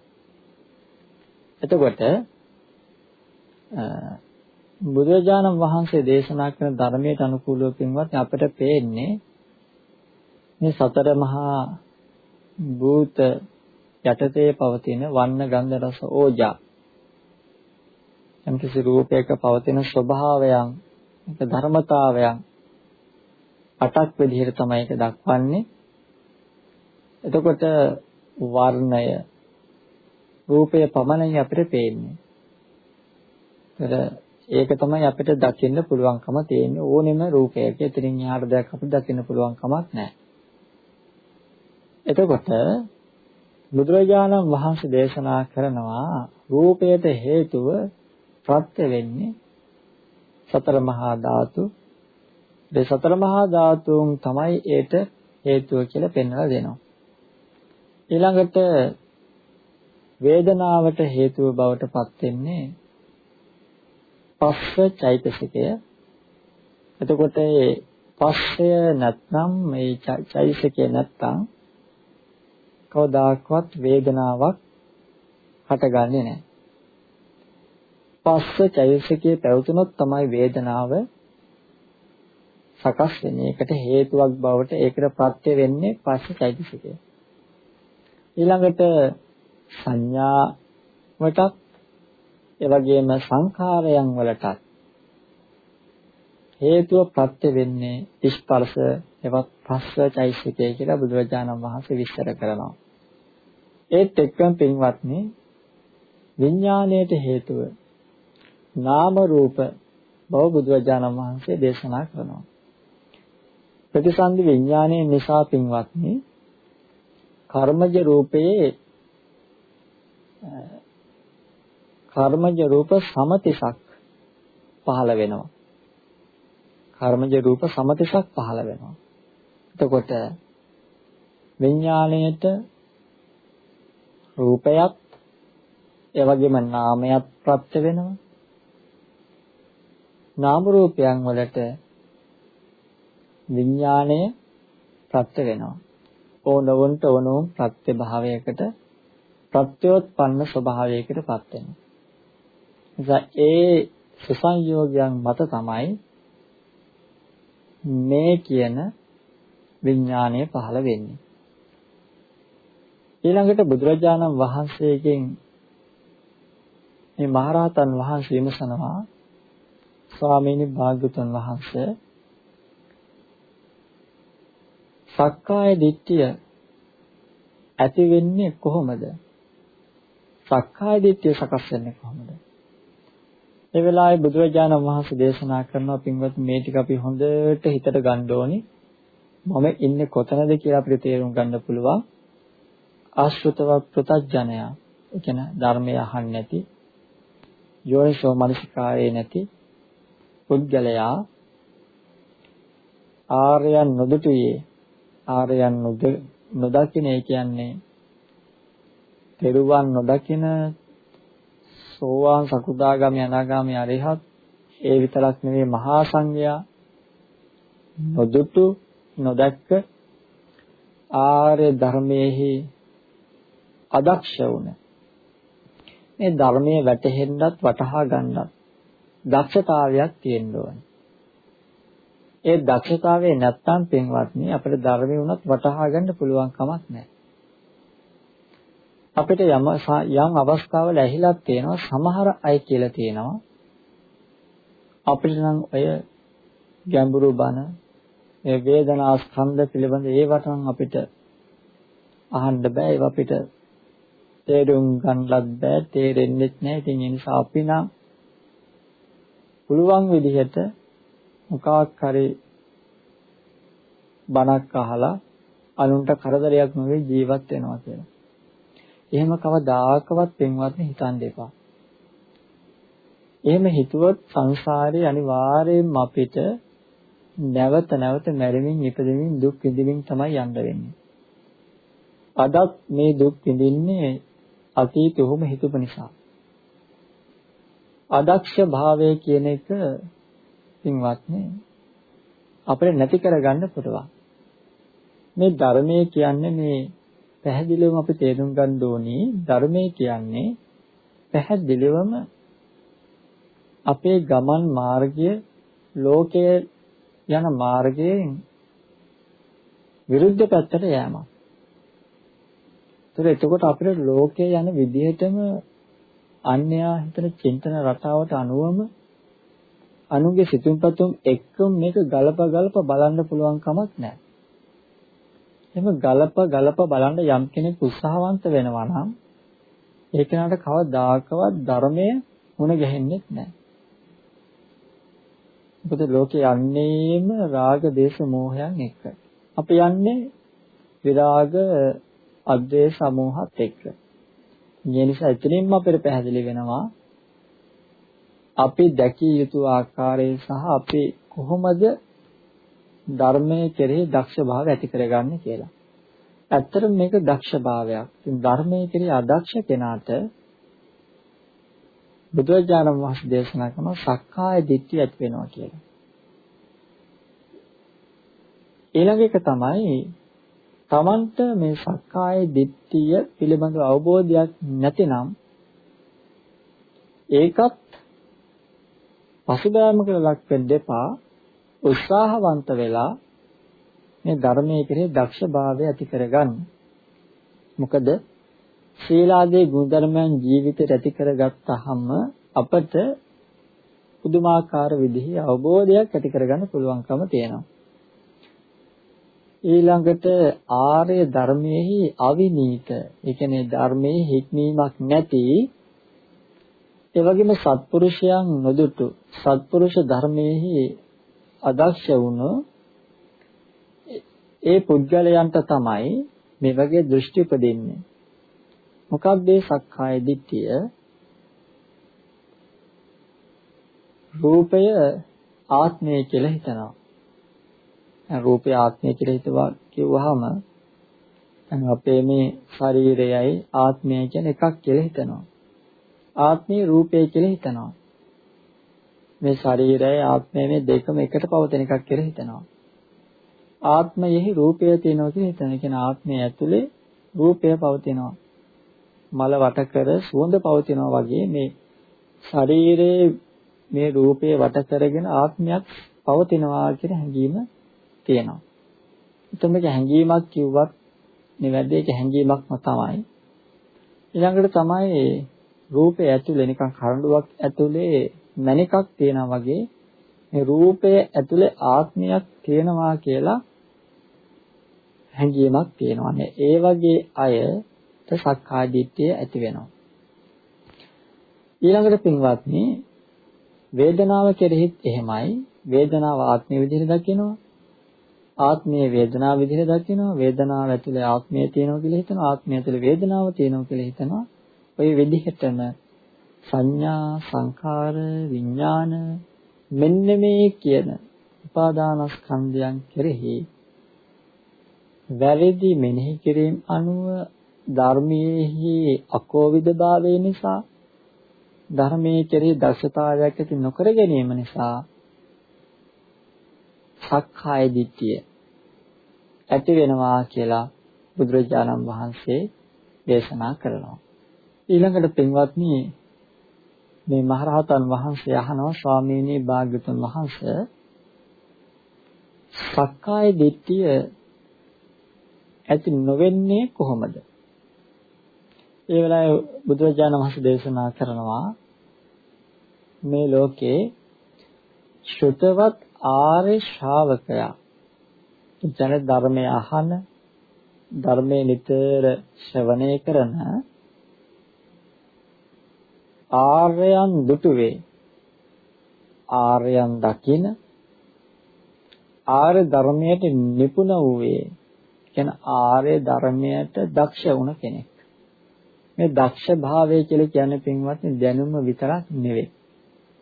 එතකොට බුදුරජාණන් වහන්සේ දේශනා කරන ධර්මයට අනුකූලව පින්වත් අපිට පේන්නේ මේ සතර මහා භූත යටතේ පවතින වන්න ගන්ධ රස ඕජා යම්කිසි රූපයක පවතින ස්වභාවයන් ඒක ධර්මතාවයන් අටක් විදිහට තමයි ඒක දක්වන්නේ එතකොට වර්ණය රූපය පමණයි අපිට පේන්නේ. ඒතර ඒක තමයි අපිට දකින්න පුළුවන්කම තියෙන්නේ ඕනෙම රූපයක. එතනින් එහාට දෙයක් අපිට දකින්න පුළුවන් කමක් නැහැ. එතකොට බුදුරජාණන් වහන්සේ දේශනා කරනවා රූපයට හේතුව ප්‍රත්‍ය වෙන්නේ සතර මහා ධාතු. ඒ සතර මහා ධාතුන් තමයි ඒට හේතුව කියලා පෙන්වලා දෙනවා. ඊළඟට වේදනාවට හේතුව බවට පත් වෙන්නේ පස්ස චෛතසිකය. එතකොට මේ පස්සය නැත්නම් මේ චෛතසිකය නැත්නම් කවදාකවත් වේදනාවක් හටගන්නේ නැහැ. පස්ස චෛතසිකයේ පැවතුනොත් තමයි වේදනාව සකස් වෙන්නේ. ඒකට හේතුවක් බවට ඒකට ප්‍රත්‍ය වෙන්නේ පස්ස චෛතසිකය. ඊළඟට සංඥාවටත් ඒ වගේම සංඛාරයන් වලටත් හේතුව ප්‍රත්‍ය වෙන්නේ ස්පර්ශ එවත් පස්ස චෛතසිකය කියලා බුදුරජාණන් වහන්සේ විස්තර කරනවා. ඒත් එක්කම පින්වත්නි විඥාණයට හේතුව නාම රූප බව බුදුරජාණන් වහන්සේ දේශනා කරනවා. ප්‍රතිසන්දි විඥානයේ නිසා පින්වත්නි කර්මජ රූපයේ කර්මජ රූප සමතිසක් පහළ වෙනවා. කර්මජ රූප සමතිසක් පහළ වෙනවා. එතකොට විඥාණයට රූපයත් ඒ වගේම නාමයක් ප්‍රත්‍ය වෙනවා. නාම රූපයන් වලට විඥාණය ප්‍රත්‍ය වෙනවා. ඕනවන්ට ඕනෝම් ප්‍රත්‍ය භාවයකට ප්‍රත්‍යෝත්පන්න ස්වභාවයකට පත් වෙනවා. නිසා ඒ සුසංයෝගයන් මත තමයි මේ කියන විඥාණය පහළ වෙන්නේ. ඊළඟට බුදුරජාණන් වහන්සේගෙන් මේ මහරහතන් වහන්සේ විමසනවා ස්වාමීනි භාග්‍යවතුන් වහන්සේ සක්කාය දිට්ඨිය ඇති වෙන්නේ කොහොමද? සක්කාය දිට්ඨිය සකස් වෙන්නේ කොහොමද? ඒ වෙලාවේ බුදුරජාණන් වහන්සේ දේශනා කරනවා පින්වත් මේ ටික අපි හොඳට හිතට ගන්න ඕනි. මම ඉන්නේ කොතනද කියලා අපිට තේරුම් ගන්න පුළුවන්. ආශ්‍රිතව ප්‍රතඥයා. ඒ කියන්නේ ධර්මය අහන්නේ නැති යෝනිසෝ මනසිකාරේ නැති පුද්ගලයා ආර්යයන් නොදුටුයේ ආර්යයන් නොදකින ඒ කියන්නේ තෙරුවන් නොදකින සෝවාන් සකුදාගාමි අනාගාමි අරිහත් ඒ විතරක් නෙවෙයි මහා සංඝයා නොදුටු නොදැක්ක ආර්ය ධර්මයේහි අදක්ෂ වුණ. මේ ධර්මයේ වැටහෙන්නත් වටහා ගන්නත් දක්ෂතාවයක් තියෙන්න ඕනේ. ඒ දක්ෂතාවය නැත්තම් පින්වත්නි අපිට ධර්මයේ උනත් වටහා ගන්න පුළුවන් කමක් නැහැ. අපිට යම් යම් අවස්ථාවල ඇහිලා තියෙනවා සමහර අය කියලා තියෙනවා අපිට නම් ඔය ගැඹුරු බණ ඒ වේදනා ස්කන්ධ පිළිබඳ ඒවට නම් අපිට අහන්න බෑ ඒව අපිට තේරුම් ගන්නවත් බෑ තේරෙන්නේ නැහැ ඉතින් ඒ නිසා අපි නම් පුළුවන් විදිහට මොකක් හරි බණක් අහලා අනුන්ට කරදරයක් නොවේ ජීවත් වෙනවා කියලා. එහෙම කවදාකවත් පින්වත්නි හිතන්න එපා. එහෙම හිතුවොත් සංසාරේ අනිවාර්යයෙන්ම අපිට නැවත නැවත මැරෙමින් ඉපදෙමින් දුක් විඳින්මින් තමයි යන්න වෙන්නේ. අදත් මේ දුක් විඳින්නේ අතීතෙ උහුම හිතපු නිසා. අදක්ෂ භාවය කියන එක පින්වත්නි අපිට නැති කරගන්න පුළුවන්. මේ ධර්මයේ කියන්නේ මේ පැහැදිලිවම අපි තේරුම් ගන්න ඕනේ ධර්මයේ කියන්නේ පැහැදිලිවම අපේ ගමන් මාර්ගය ලෝකයේ යන මාර්ගයෙන් විරුද්ධ පැත්තට යෑමක්. ඒතර එතකොට අපිට ලෝකයේ යන විදිහටම අන්‍යයා හිතන චින්තන රටාවට අනුවම අනුගේ සිතුම් පැතුම් එක්කම මේක ගලප ගලප බලන්න පුළුවන් කමක් නැහැ. එහෙම ගලප ගලප බලන්න යම් කෙනෙක් උත්සාහවන්ත වෙනවා නම් ඒ කෙනාට කවදාකවත් ධර්මය මුණ ගැහෙන්නේ නැහැ. මොකද ලෝකේ යන්නේම රාග දේශ මොහයන් එක්ක. අපි යන්නේ විරාග අද්වේෂ සමෝහත් එක්ක. මේ නිසා එතනින්ම අපිට පැහැදිලි වෙනවා අපි දැකිය යුතු ආකාරය සහ අපි කොහොමද ධර්මයේ කෙරෙහි දක්ෂ භාවය ඇති කරගන්නේ කියලා. ඇත්තටම මේක දක්ෂ භාවයක්. ඉතින් ධර්මයේ කෙරෙහි අදක්ෂ කෙනාට බුදුරජාණන් වහන්සේ දේශනා කරන සක්කාය දිට්ඨිය ඇති වෙනවා කියලා. ඊළඟ එක තමයි තමන්ට මේ සක්කාය දිට්ඨිය පිළිබඳව අවබෝධයක් නැතිනම් ඒකත් පසුබෑමකට ලක් වෙන්න එපා උත්සාහවන්ත වෙලා මේ ධර්මයේ කෙරේ දක්ෂභාවය ඇති කරගන්න. මොකද ශීලාදී ගුණධර්මයන් ජීවිතයට ඇති කරගත්තාම අපට පුදුමාකාර විදිහේ අවබෝධයක් ඇති කරගන්න පුළුවන්කම තියෙනවා. ඊළඟට ආර්ය ධර්මයේහි අවිනීත, ඒ කියන්නේ ධර්මයේ හික්මීමක් නැති ඒ වගේම සත්පුරුෂයන් නොදුටු සත්පුරුෂ ධර්මයේහි අදක්ෂ වුණු ඒ පුද්ගලයන්ට තමයි මේ වගේ දෘෂ්ටි උපදින්නේ. මොකක්ද මේ සක්කාය දිට්ඨිය? රූපය ආත්මය කියලා හිතනවා. රූපය ආත්මය කියලා හිතුවා කිව්වහම අපේ මේ ශරීරයයි ආත්මය කියන එකක් කියලා හිතනවා. ආත්මය රූපය කියලා හිතනවා. මේ ශරීරය ආත්මය මේ දෙකම එකට පවතින එකක් කියලා හිතනවා. ආත්මයෙහි රූපය තියෙනවා කියලා හිතන. ඒ කියන්නේ ආත්මය ඇතුලේ රූපය පවතිනවා. මල වට කර සුවඳ පවතිනවා වගේ මේ ශරීරයේ මේ රූපය වට කරගෙන ආත්මයක් පවතිනවා කියන හැඟීම තියෙනවා. එතකොට මේක හැඟීමක් කිව්වත් නිවැරදි ඒක හැඟීමක්ම තමයි. ඊළඟට තමයි රූපය ඇතුලේ නිකන් කරඬුවක් ඇතුලේ මණිකක් තියෙනා වගේ මේ රූපය ඇතුලේ ආත්මයක් තියෙනවා කියලා හැඟීමක් තියෙනවානේ. ඒ වගේ අයට සක්කාය දිට්ඨිය ඇති වෙනවා. ඊළඟට පින්වත්නි වේදනාව කෙරෙහිත් එහෙමයි. වේදනාව ආත්මය විදිහට දකිනවා. ආත්මයේ වේදනාව විදිහට දකිනවා. වේදනාව ඇතුලේ ආත්මය තියෙනවා කියලා හිතනවා. ආත්මය ඇතුලේ වේදනාව තියෙනවා කියලා හිතනවා. ওই විදිහටම සංඥා සංඛාර විඥාන මෙන්න මේ කියන උපාදානස්කන්ධයන් කෙරෙහි වැරදි මෙනෙහි කිරීම අනුව ධර්මයේහි අකෝවිදභාවය නිසා ධර්මයේ කෙරෙහි දක්ෂතාවයක් ඇති නොකර ගැනීම නිසා සක්කාය දිට්ඨිය ඇති වෙනවා කියලා බුදුරජාණන් වහන්සේ දේශනා කරනවා ඊළඟට පින්වත්නි මේ මහරහතන් වහන්සේ අහනවා ස්වාමීනි භාග්‍යතුන් වහන්සේ සක්කාය දිට්ඨිය ඇති නොවෙන්නේ කොහොමද? ඒ වෙලාවේ බුදුරජාණන් වහන්සේ දේශනා කරනවා මේ ලෝකේ ශ්‍රුතවත් ආර්ය ශ්‍රාවකයා. ජන ධර්මය අහන ධර්මයේ නිතර ශ්‍රවණය කරන ආර්යයන් දුටුවේ. ආර්යයන් දකින ආර්ය ධර්මයට නිපුණ වූවේ. කියන ආර්ය ධර්මයට දක්ෂ වුණ කෙනෙක්. මේ දක්ෂ භාවය කියලා කියන්නේ පින්වත්නි දැනුම විතරක් නෙවෙයි.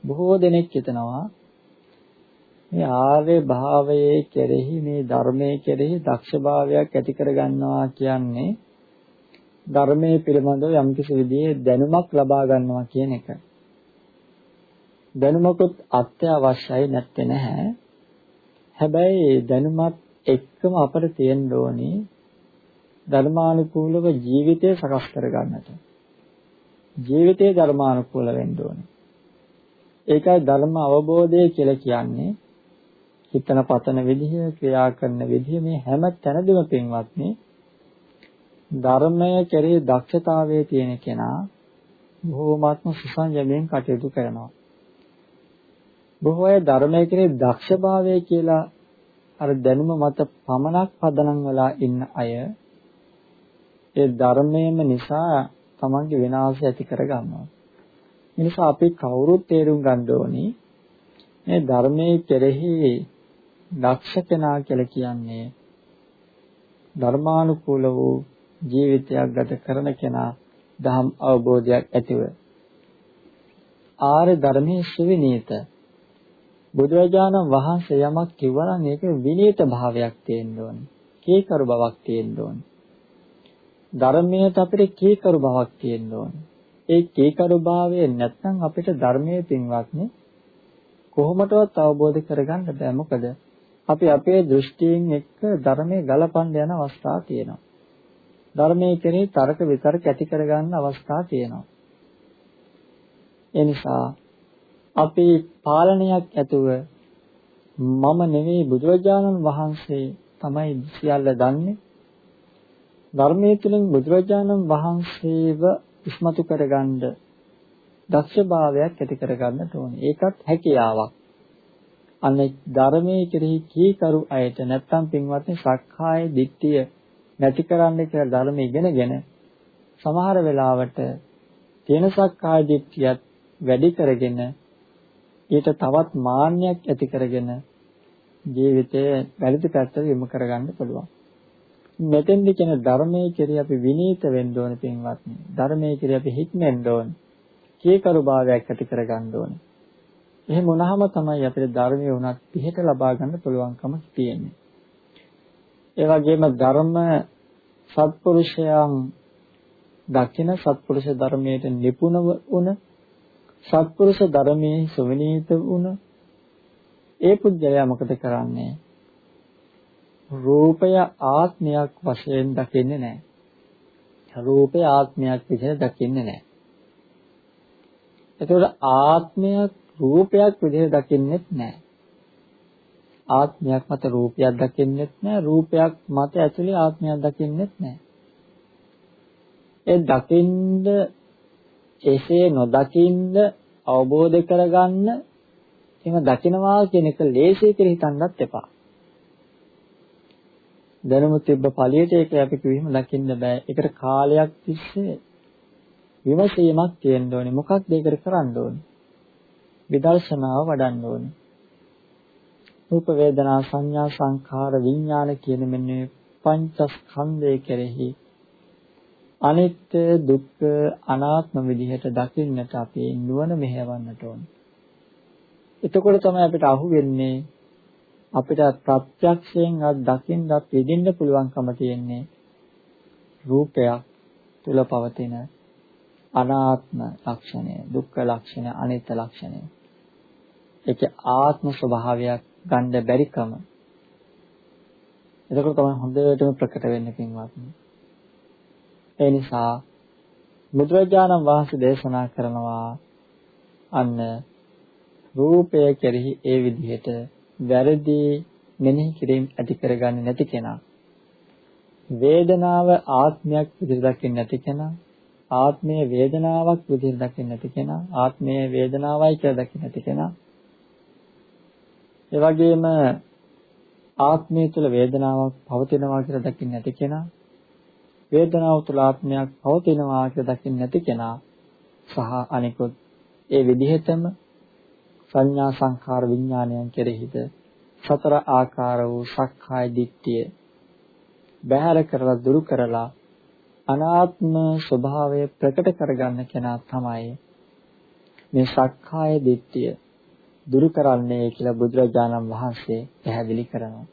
බොහෝ දෙනෙක් හිතනවා මේ ආර්ය භාවයේ කෙරෙහි මේ ධර්මයේ කෙරෙහි දක්ෂ භාවයක් ඇති කර ගන්නවා කියන්නේ ධර්මයේ පිළිබඳව යම්කිසි විදිහේ දැනුමක් ලබා ගන්නවා කියන එක. දැනුමකුත් අත්‍යවශ්‍යයි නැත්තේ නැහැ. හැබැයි දැනුමත් එක්කම අපිට තියෙන්න ඕනේ ධර්මානුකූලව ජීවිතය සකස් කර ගන්නට. ජීවිතේ ධර්මානුකූල වෙන්න ඕනේ. ඒකයි ධර්ම අවබෝධය කියලා කියන්නේ හිතන පතන විදිහ, ක්‍රියා කරන විදිහ මේ හැම තැනදීම පින්වත්නි ධර්මය කෙරෙහි දක්ෂතාවයේ තියෙන කෙනා බොහෝමත්ම සුසංයමයෙන් කටයුතු කරනවා. බොහෝ අය ධර්මය කෙරෙහි දක්ෂභාවය කියලා අර දැනුම මත පමණක් පදනම් වෙලා ඉන්න අය ඒ ධර්මයේම නිසා තමන්ගේ විනාශය ඇති කර ගන්නවා. ඒ නිසා අපි කවුරුත් තේරුම් ගන්න ඕනි මේ ධර්මයේ කෙරෙහි දක්ෂ කෙනා කියලා කියන්නේ ධර්මානුකූල වූ ජීවිතයක් ගත කරන කෙනා දහම් අවබෝධයක් ඇතිව ආර්ය ධර්මයේ සුවිනීත බුදුරජාණන් වහන්සේ යමක් කිව්වා නම් ඒක විනීත භාවයක් තියෙන්න ඕනේ. කීකරු බවක් තියෙන්න ඕනේ. ධර්මයට අපිට කීකරු බවක් තියෙන්න ඕනේ. ඒ කීකරු භාවය නැත්නම් අපිට ධර්මයේ පින්වත්නි කොහොමදවත් අවබෝධ කරගන්න බෑ. මොකද අපි අපේ දෘෂ්ටියෙන් එක්ක ධර්මයේ ගලපන්න යන අවස්ථා තියෙනවා. ධර්මයේ කෙරෙහි තර්ක විතර්ක ඇති කරගන්න අවස්ථා තියෙනවා. ඒ නිසා අපි පාලනයක් ඇතුව මම නෙවෙයි බුදුරජාණන් වහන්සේ තමයි සියල්ල දන්නේ. ධර්මයේ තුලින් බුදුරජාණන් වහන්සේව ඉස්මතු කරගන්න දක්ෂභාවයක් ඇති කරගන්නට ඕනේ. ඒකත් හැකියාවක්. අනේ ධර්මයේ කෙරෙහි කීකරු අයට නැත්තම් පින්වත්නි සක්කාය දිට්ඨිය නැති කරන්න කියලා ධර්ම ඉගෙනගෙන සමහර වෙලාවට තියෙන සක්කාය දිට්ඨියත් වැඩි කරගෙන ඊට තවත් මාන්නයක් ඇති කරගෙන ජීවිතයේ වැරදි පැත්තට යොමු කරගන්න පුළුවන්. මෙතෙන්දි කියන ධර්මයේ කෙරෙහි අපි විනීත වෙන්න ඕනේ පින්වත්නි. ධර්මයේ කෙරෙහි අපි හික්මෙන්න ඕනේ. කීකරු භාවයක් ඇති කරගන්න ඕනේ. එහෙම වුණාම තමයි අපිට ධර්මයේ උනත් පිහිට ලබා ගන්න පුළුවන්කම තියෙන්නේ. ඒ වගේම ධර්ම සත්පුරුෂයන් දකින සත්පුරුෂ ධර්මයට නිපුණව වුණ සත්පුරුෂ ධර්මයේ සුවිනීත වුණ ඒ පුද්ගලයා මොකද කරන්නේ? රූපය ආත්මයක් වශයෙන් දකින්නේ නැහැ. රූපය ආත්මයක් විදිහට දකින්නේ නැහැ. එතකොට ආත්මයක් රූපයක් විදිහට දකින්නෙත් නැහැ. ආත්මයක් මත රූපයක් දකින්නෙත් නැහැ. රූපයක් මත ඇතුලේ ආත්මයක් දකින්නෙත් නැහැ. ඒ දකින්ද එසේ නොදකින්ද අවබෝධ කරගන්න එහෙම දකිනවා කියන එක ලේසිය කියලා හිතන්නත් එපා. දැනුම තිබ්බ ඵලියට ඒක අපි කිව්වම දකින්න බෑ. ඒකට කාලයක් තිස්සේ විමසීමක් තියෙන්න ඕනේ. මොකක්ද ඒකට කරන්න ඕනේ? විදර්ශනාව වඩන්න ඕනේ. රූප වේදනා සංඥා සංඛාර විඥාන කියන මෙන්න පංචස්කන්ධය කෙරෙහි අනිත්‍ය දුක්ඛ අනාත්ම විදිහට දකින්නට අපි නුවණ මෙහෙවන්නට ඕනේ. එතකොට තමයි අපිට අහු වෙන්නේ අපිට ප්‍රත්‍යක්ෂයෙන් අත් දකින්නත් විඳින්න පුළුවන්කම තියෙන්නේ රූපයක් තුල පවතින අනාත්ම ලක්ෂණය, දුක්ඛ ලක්ෂණය, අනිත්‍ය ලක්ෂණය. ඒකේ ආත්ම ස්වභාවයක් ගන්න බැරිකම. එතකොට තමයි හොඳටම ප්‍රකට වෙන්නේ පින්වත්නි. ඒ නිසා බුදුරජාණන් වහන්සේ දේශනා කරනවා අන්න රූපය කෙරෙහි ඒ විදිහට වැරදි මෙනෙහි කිරීම ඇති කරගන්නේ නැති කෙනා වේදනාව ආත්මයක් විදිහට දකින්නේ නැති කෙනා ආත්මය වේදනාවක් විදිහට දකින්නේ නැති කෙනා ආත්මය වේදනාවයි කියලා දකින්නේ නැති කෙනා ඒ වගේම ආත්මය තුළ වේදනාවක් පවතිනවා කියලා දකින්නේ නැති කෙනා වේදනාව තුළ ආත්මයක් පවතිනවා කියලා දකින්නේ නැති කෙනා සහ අනිකුත් ඒ විදිහටම සංඥා සංඛාර විඥානයන් කෙරෙහිද සතර ආකාර වූ සක්කාය දිට්ඨිය බැහැර කරලා දුරු කරලා අනාත්ම ස්වභාවය ප්‍රකට කරගන්න කෙනා තමයි මේ සක්කාය දිට්ඨිය. දුරු කරන්නේ කියලා බුදුරජාණන් වහන්සේ පැහැදිලි කරනවා.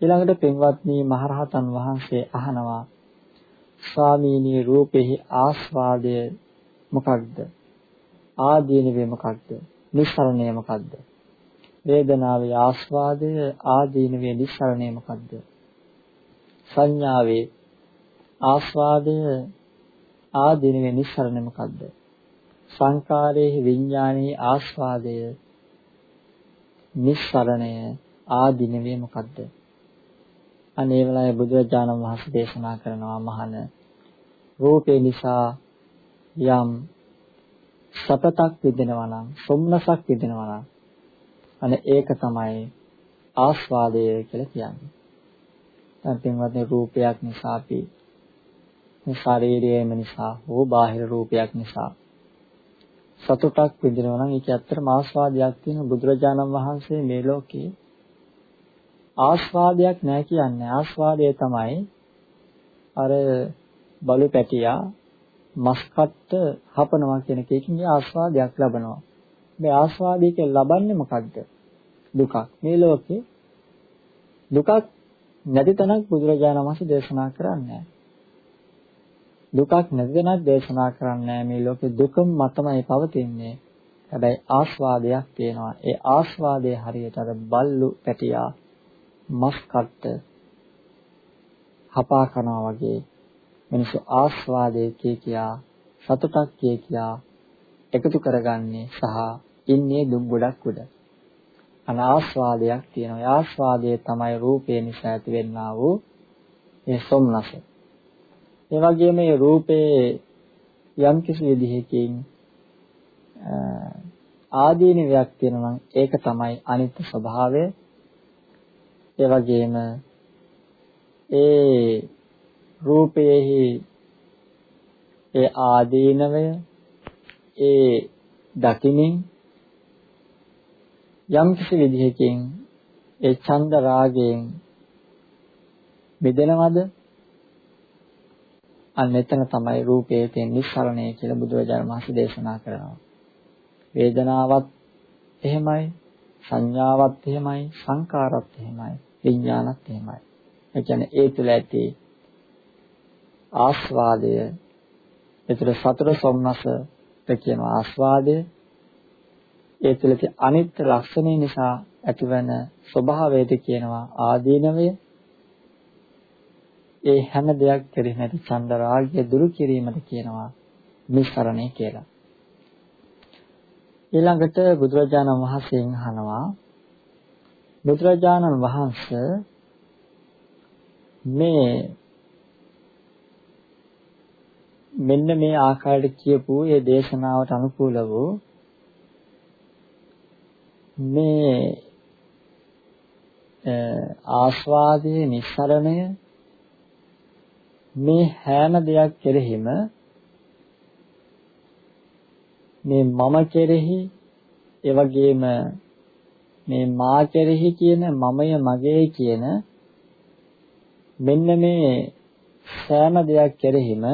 ඊළඟට පින්වත්නි මහරහතන් වහන්සේ අහනවා ස්වාමීනි රූපෙහි ආස්වාදය මොකක්ද? ආදීනවේ මොකක්ද? නිස්සරණය මොකක්ද? වේදනාවේ ආස්වාදය ආදීනවේ නිස්සරණය මොකක්ද? සංඥාවේ ආස්වාදය ආදීනවේ නිස්සරණය මොකක්ද? සංකාරයේ විඥානයේ ආස්වාදය නිස්සරණය ආදීනවේ මොකක්ද? අනේ වෙලාවේ බුදුරජාණන් වහන්සේ දේශනා කරනවා මහන රූපේ නිසා යම් සපතක් විඳිනවා නම් සොම්නසක් විඳිනවා නම් අනේ ඒක තමයි ආස්වාදය කියලා කියන්නේ. දැන් පින්වත්නි රූපයක් නිසා අපි මේ ශරීරයේම නිසා හෝ බාහිර රූපයක් නිසා සතුටක් විඳිනවා නම් ඒක ඇත්තටම ආස්වාදයක් තියෙන බුදුරජාණන් වහන්සේ මේ ලෝකේ ආස්වාදයක් නැහැ කියන්නේ ආස්වාදය තමයි අර බලු පැටියා මස් කට්ට හපනවා කියන එකකින් ආස්වාදයක් ලබනවා. මේ ආස්වාදයක ලබන්නේ මොකද්ද? දුකක්. මේ ලෝකේ දුකක් නැති තැනක් බුදුරජාණන් වහන්සේ දේශනා කරන්නේ දුකක් නැති තැනක් දේශනා කරන්නේ මේ ලෝකේ දුකම මතමයි පවතින්නේ. හැබැයි ආස්වාදයක් තියෙනවා. ඒ ආස්වාදයේ හරියට අර බල්ලු පැටියා මස් කට්ට හපා කරනවා වගේ මිනිස්සු ආස්වාදයේ කියා සතුටක් කියා එකතු කරගන්නේ සහ ඉන්නේ දුක් ගොඩක් උඩ. අනාස්වාදයක් තියෙනවා. ඒ ආස්වාදය තමයි රූපය නිසා ඇතිවෙනා වූ ඒ සොම්නස. ඒ වගේම මේ රූපේ යම් කිසි විදිහකින් ආදීනවයක් තියෙනවා නම් ඒක තමයි අනිත්‍ය ස්වභාවය. ඒ වගේම ඒ රූපයේහි ඒ ආදීනවය ඒ දකිනින් යම් කිසි විදිහකින් ඒ ඡන්ද රාගයෙන් මිදෙනවද අන්න එතන තමයි රූපයේ තියෙන නිස්සරණය කියලා බුදුරජාණන් වහන්සේ දේශනා කරනවා. වේදනාවත් එහෙමයි සංඥාවත් එහෙමයි සංකාරත් එහෙමයි විඥානත් එහෙමයි. ඒ කියන්නේ ඒ තුල ඇති ආස්වාදය ඒතර සතර සොම්නස කියන ආස්වාදය ඒ තුළ තියෙන අනිත්‍ය ලක්ෂණය නිසා ඇතිවන ස්වභාවයද කියනවා ආදීනවය. ඒ හැම දෙයක් කෙරෙහි නැති චන්ද රාගය දුරු කිරීමද කියනවා නිස්සරණය කියලා. ඊළඟට බුදුරජාණන් වහන්සේගෙන් අහනවා බුදුරජාණන් වහන්සේ මේ මෙන්න මේ ආකාරයට කියපු ඒ දේශනාවට අනුකූල වූ මේ ආස්වාදයේ නිස්සරණය මේ හැම දෙයක් කෙරෙහිම මේ මම කෙරෙහි ඒ වගේම මේ මා කෙරෙහි කියන මමය මගේ කියන මෙන්න මේ සෑම දෙයක් කෙරෙහිම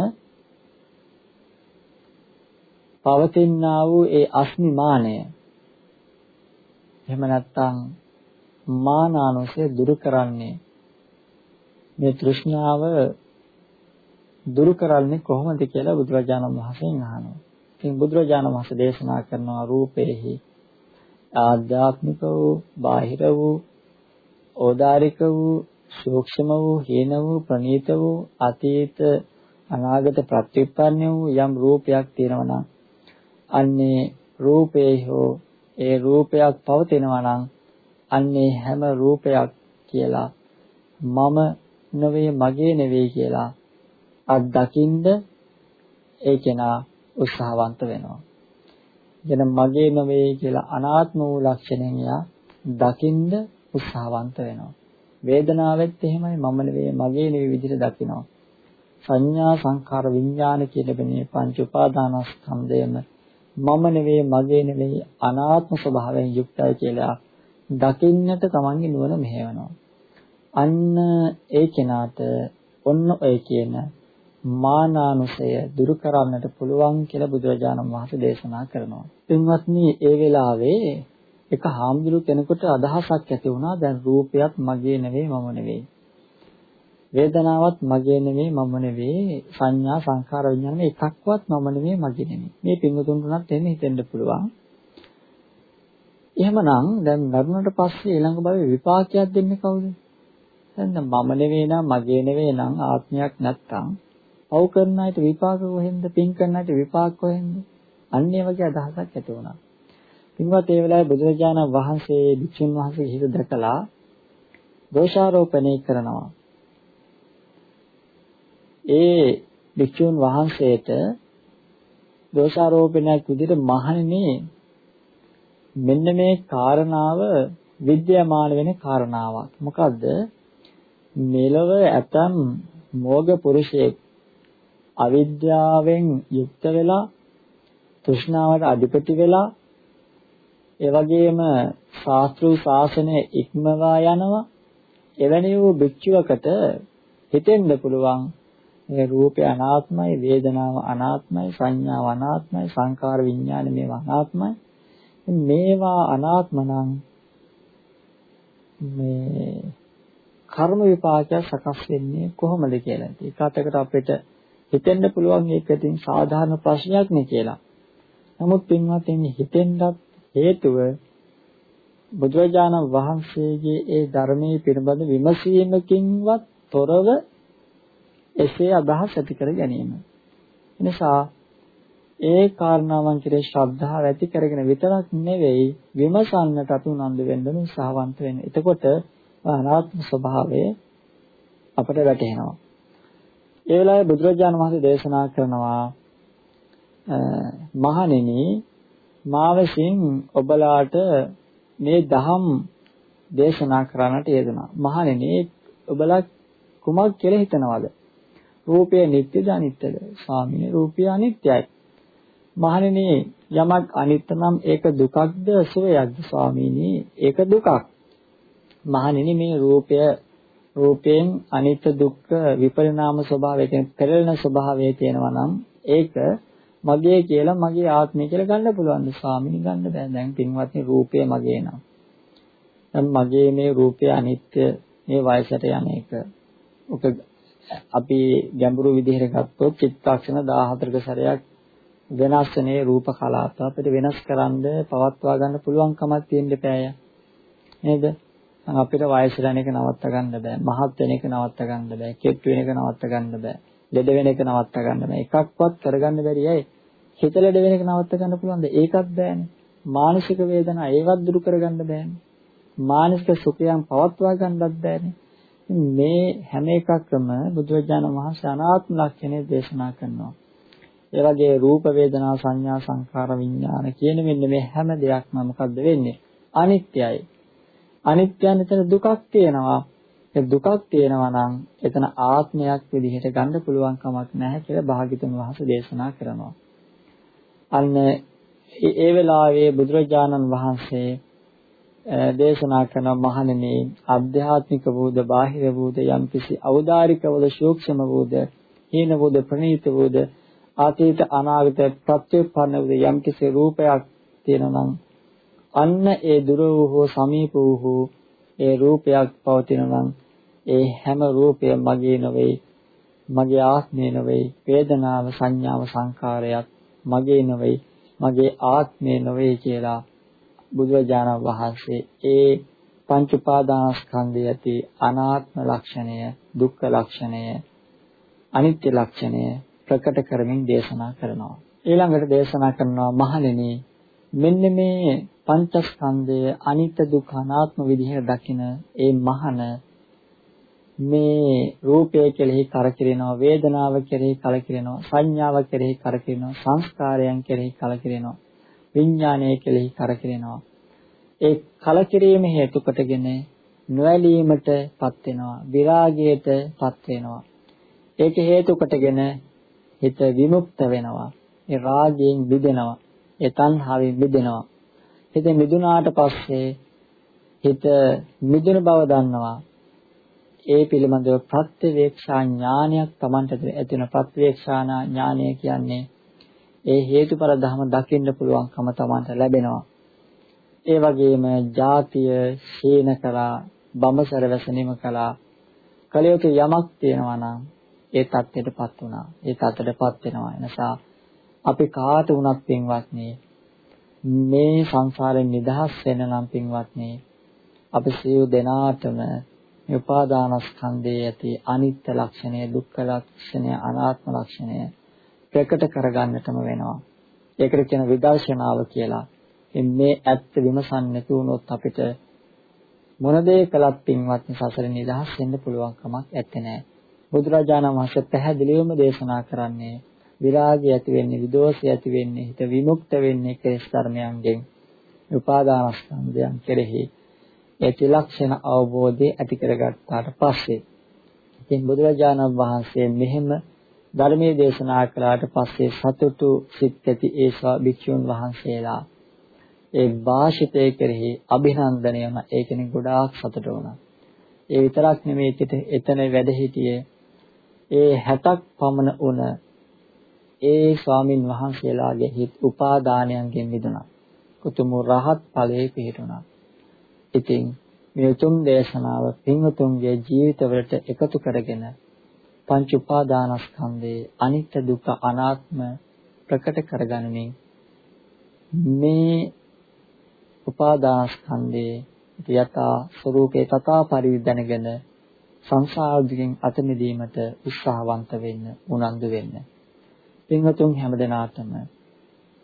පවතිනා වූ ඒ අස්මිමානය. එහෙම නැත්නම් මානානුසය දුරු කරන්නේ. මේ තෘෂ්ණාව දුරු කරන්නේ කොහොමද කියලා බුදුරජාණන් වහන්සේගෙන් අහනවා. ඉතින් බුදුරජාණන් වහන්සේ දේශනා කරනවා රූපේහි ආධ්‍යාත්මික වූ, බාහිර වූ, ඕදාරික වූ, සූක්ෂම වූ, හීන වූ, ප්‍රනීත වූ, අතීත අනාගත ප්‍රත්‍යুৎපන්න වූ යම් රූපයක් තියෙනවා නම් අන්නේ රූපේ හෝ ඒ රූපයක් පවතිනවා නම් අන්නේ හැම රූපයක් කියලා මම නෙවෙයි මගේ නෙවෙයි කියලා අත්දකින්ද ඒ කෙනා උත්සාහවන්ත වෙනවා. එන මගේ නෙවෙයි කියලා අනාත්ම වූ ලක්ෂණයෙන් යා දකින්ද උත්සාහවන්ත වෙනවා. වේදනාවෙත් එහෙමයි මම නෙවෙයි මගේ නෙවෙයි විදිහට දකිනවා. සංඥා සංඛාර විඥාන කියන මේ පංච උපාදානස්කන්ධයම මම නෙවෙයි මගේ නෙවෙයි අනාත්ම ස්වභාවයෙන් යුක්තයි කියලා දකින්නට තමන්ගේ නුවණ මෙහෙවනවා. අන්න ඒ කෙනාට ඔන්න ඔය කියන මානානුසය දුරු කරන්නට පුළුවන් කියලා බුදුරජාණන් වහන්සේ දේශනා කරනවා. පින්වත්නි ඒ වෙලාවේ එක හාමුදුරු කෙනෙකුට අදහසක් ඇති වුණා දැන් රූපයත් මගේ නෙවෙයි මම නෙවෙයි. වේදනාවත් මගේ නෙමෙයි මම නෙවෙයි සංඥා සංඛාර විඥාන මේ එකක්වත් මම නෙමෙයි මගේ නෙමෙයි මේ පින්වතුන්ටුණත් එන්නේ හිතෙන්න පුළුවන් එහෙමනම් දැන් මරුණට පස්සේ ඊළඟ භවයේ විපාකයක් දෙන්නේ කවුද දැන් මම නෙවෙයි නම් මගේ නෙවෙයි නම් ආත්මයක් නැත්තම් පව් කරන අයට විපාක කොහෙන්ද පින් කරන අයට විපාක කොහෙන්ද අන්න ඒ වගේ අදහසක් ඇති වුණා පින්වත් ඒ වෙලාවේ බුදුරජාණන් වහන්සේ භික්ෂුන් වහන්සේ හිත දැකලා දෝෂාරෝපණය කරනවා ඒ භික්ෂුන් වහන්සේට දෝෂාරෝපණයක් විදිහට මහණෙනි මෙන්න මේ කාරණාව විද්‍යාමාන වෙන කාරණාවක්. මොකද්ද? මෙලව ඇතම් මෝග පුරුෂයෙක් අවිද්‍යාවෙන් යුක්ත වෙලා තෘෂ්ණාවට අධිපති වෙලා ඒ වගේම ශාස්ත්‍රීය ශාසනය ඉක්මවා යනවා එවැනි වූ භික්ෂුවකට හිතෙන්න පුළුවන් මේ රූපය අනාත්මයි වේදනාව අනාත්මයි සංඥාව අනාත්මයි සංකාර විඥාන මේවා අනාත්මයි මේවා අනාත්ම නම් මේ කර්ම විපාකය සකස් වෙන්නේ කොහොමද කියලා. ඒක අතකට අපිට හිතෙන්න පුළුවන් ඒක ඉතින් සාධාරණ ප්‍රශ්නයක් නේ කියලා. නමුත් පින්වත්නි හිතෙන්නත් හේතුව බුදුරජාණන් වහන්සේගේ ඒ ධර්මයේ පිළිබඳ විමසීමකින්වත් තොරව එසේ අදහස් ඇති කර ගැනීම. එනිසා ඒ කාරණාවන් කෙරේ ශ්‍රද්ධාව ඇති කරගෙන විතරක් නෙවෙයි විමසන්නට අපි උනන්දු වෙන්න උත්සාහවන්ත වෙන්න. එතකොට අනාත්ම ස්වභාවය අපට වැටහෙනවා. ඒ වෙලාවේ බුදුරජාණන් වහන්සේ දේශනා කරනවා මහණෙනි මා විසින් ඔබලාට මේ දහම් දේශනා කරන්නට යෙදුනා. මහණෙනි ඔබලා කුමක් කියලා හිතනවද? රූපය නිට්ටයද අනිත්‍යද? ස්වාමීනි රූපය අනිත්‍යයි. මහණෙනි යමක් අනිත්‍ය නම් ඒක දුකක්ද සුවයක්ද ස්වාමීනි? ඒක දුකක්. මහණෙනි මේ රූපය රූපයෙන් අනිත්‍ය දුක්ඛ විපරිණාම ස්වභාවය කියන පෙරළෙන ස්වභාවය තියෙනවා නම් ඒක මගේ කියලා මගේ ආත්මය කියලා ගන්න පුළුවන් ස්වාමීනි ගන්න බෑ. දැන් පින්වත්නි රූපය මගේ නම්. දැන් මගේ මේ රූපය අනිත්‍ය මේ වයසට යන එක. ඔක අපි ගැඹුරු විදිහට ගත්තොත් චිත්තක්ෂණ 14ක සැරයක් වෙනස් වෙනේ රූප කලාප. අපිට වෙනස් කරන්න පවත්වා ගන්න පුළුවන් කමක් තියෙන්න බෑ නේද? අපිට වයස යන එක නවත්ත ගන්න බෑ. මහත් වෙන එක නවත්ත ගන්න බෑ. කෙට් වෙන එක නවත්ත ගන්න බෑ. ලෙඩ වෙන එක නවත්ත ගන්න බෑ. එකක්වත් කරගන්න බැරි අය හිත ලෙඩ වෙන එක නවත්ත ගන්න පුළුවන්ද? ඒකත් බෑනේ. මානසික වේදනා ඒවත් දුරු කරගන්න බෑනේ. මානසික සුඛයන් පවත්වා ගන්නත් බෑනේ. මේ හැම එකක්ම බුදුරජාණන් වහන්සේ අනාත්ම ලක්ෂණය දේශනා කරනවා. ඒ වගේ රූප වේදනා සංඥා සංකාර විඥාන කියන මෙන්න මේ හැම දෙයක්ම මොකද්ද වෙන්නේ? අනිත්‍යයි. අනිත්‍යයන් එතන දුකක් තියෙනවා. ඒ දුකක් තියෙනවා නම් එතන ආත්මයක් විදිහට ගන්න පුළුවන් කමක් නැහැ කියලා භාග්‍යතුන් වහන්සේ දේශනා කරනවා. අන්න ඒ වෙලාවේ බුදුරජාණන් වහන්සේ දේශනා කරන මහණෙනි අධ්‍යාත්මික වූද බාහිර වූද යම්කිසි අවදාාරික වූද සූක්ෂම වූද හීන වූද ප්‍රණීත වූද ආතීත අනාගත ප්‍රත්‍යපන්න වූද යම්කිසි රූපයක් තියෙනවා නම් අන්න ඒ දුර වූ හෝ සමීප වූ හෝ ඒ රූපයක් පවතින නම් ඒ හැම රූපය මගේ නොවේ මගේ ආත්මය නොවේ. වේදනාව සංඥාව සංකාරයක් මගේ නොවේ මගේ ආත්මය නොවේ කියලා බුදුරජාණන් වහන්සේ ඒ පංච උපාදානස්කන්ධය ඇති අනාත්ම ලක්ෂණය දුක්ඛ ලක්ෂණය අනිත්‍ය ලක්ෂණය ප්‍රකට කරමින් දේශනා කරනවා. ඊළඟට දේශනා කරනවා මහණෙනි මෙන්න මේ පංචස්කන්ධය අනිත්‍ය දුක්ඛ අනාත්ම විදිහට දකින ඒ මහන මේ රූපය කෙරෙහි කරකිරෙනවා වේදනාව කෙරෙහි කලකිරෙනවා සංඥාව කෙරෙහි කරකිරෙනවා සංස්කාරයන් කෙරෙහි කලකිරෙනවා විඥානය කෙරෙහි කරකිරෙනවා. ඒ කලකිරීම හේතු කොටගෙන නොඇලීමටපත් වෙනවා විරාගයටපත් වෙනවා. ඒක හේතු කොටගෙන හිත විමුක්ත වෙනවා. ඒ රාගයෙන් මිදෙනවා. ඒ තණ්හාවෙන් මිදෙනවා. හිත මිදුනාට පස්සේ හිත මිදුන බව දන්නවා. ඒ පිළිබඳව ප්‍රත්‍යවේක්ෂා ඥානයක් Tamanට ඇති වෙන ප්‍රත්‍යවේක්ෂා ඥානය කියන්නේ ඒ හේතුඵල ධම දකින්න පුළුවන්කම Tamanට ලැබෙනවා. ඒ වගේම ජාතිය සීන කළා, බඹසර වැසීම කළා, කලියොත යමක් තියෙනවා නම් ඒ தත්ත්වයටපත් වුණා. ඒ தත්ත්වයටපත් වෙනවා. එනිසා අපි කාට වුණත් පින්වත්නි මේ සංසාරයෙන් නිදහස් වෙන නම් පින්වත්නි අපි සියලු දෙනාටම මේ උපාදානස්කන්ධයේ ඇති අනිත්‍ය ලක්ෂණය දුක්ඛ ලක්ෂණය අනාත්ම ලක්ෂණය ප්‍රකට කරගන්නටම වෙනවා. ඒකට කියන විදර්ශනාව කියලා. මේ ඇත්ත විමසන්නේ තුනොත් අපිට මොන දේ කළත් පින්වත්නි සසරේ නිදහස් වෙන්න පුළුවන් කමක් නැත්තේ. බුදුරජාණන් වහන්සේ පැහැදිලිවම දේශනා කරන්නේ විරාගය ඇති වෙන්නේ විදෝෂය ඇති වෙන්නේ හිත විමුක්ත වෙන්නේ කෙලෙස් ධර්මයන්ගෙන් උපාදානස්කන්ධයන් කෙරෙහි ඒ ත්‍රිලක්ෂණ අවබෝධය ඇති කරගත්තාට පස්සේ ඉතින් බුදුරජාණන් වහන්සේ මෙහෙම ධර්මයේ දේශනා කළාට පස්සේ සතුටු සිත් ඇති ඒ භික්ෂුන් වහන්සේලා ඒ වාශිතය කෙරෙහි අභිනන්දනයම ඒ කෙනෙක් ගොඩාක් සතුට වුණා. ඒ විතරක් නෙමෙයි එතන වැඩ සිටියේ ඒ 60ක් පමණ වුණ ඒ ස්වාමින් වහන්සේලාගේ හිත් උපාදානයන්ගෙන් මිදුණා. උතුම් රහත් ඵලයේ පිහිටුණා. ඉතින් මේ උතුම් දේශනාව පින්වතුන්ගේ ජීවිතවලට එකතු කරගෙන පංච උපාදානස්කන්ධයේ අනිත්‍ය දුක්ඛ අනාත්ම ප්‍රකට කරගන්නමින් මේ උපාදානස්කන්ධයේ යථා ස්වરૂපේ තථා පරිදැනගෙන සංසාරයෙන් අත මිදීමට උත්සාහවන්ත වෙන්න උනන්දු වෙන්න. පින්වතුන් හැමදෙනාටම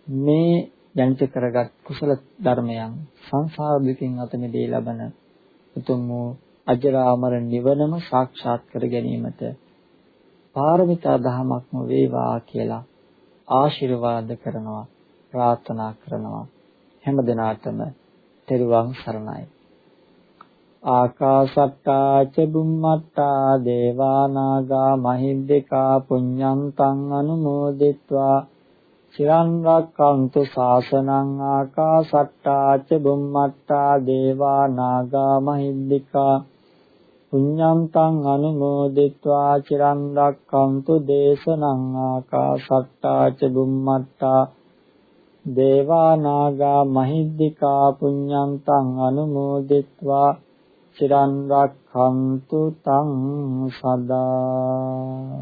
මේ ජනිත කරගත් කුසල ධර්මයන් සංසාර දුකින් අත මිදී ලබන උතුම් වූ අජරාමර නිවනම සාක්ෂාත් කර ගැනීමට පාරමිතා දහමක්ම වේවා කියලා ආශිර්වාද කරනවා ප්‍රාර්ථනා කරනවා. හැම දිනාටම තෙරුවන් සරණයි. ආකාසට්ටා ච බුම්මට්ටා දේවා නාග මහිද්దికා පුඤ්ඤන්තං අනුමෝදිත්වා. චිරන් රැක්කන්තු ශාසනං ආකාසට්ටා ච බුම්මට්ටා දේවා නාග මහිද්దికා පුඤ්ඤන්තං අනුමෝදිත්වා. චිරන් රැක්කන්තු දේශනං ආකාසට්ටා ච බුම්මට්ටා දේවා නාග මහිද්దికා පුඤ්ඤන්තං අනුමෝදිත්වා. චිරන් රක්ඛන්තු තං සදා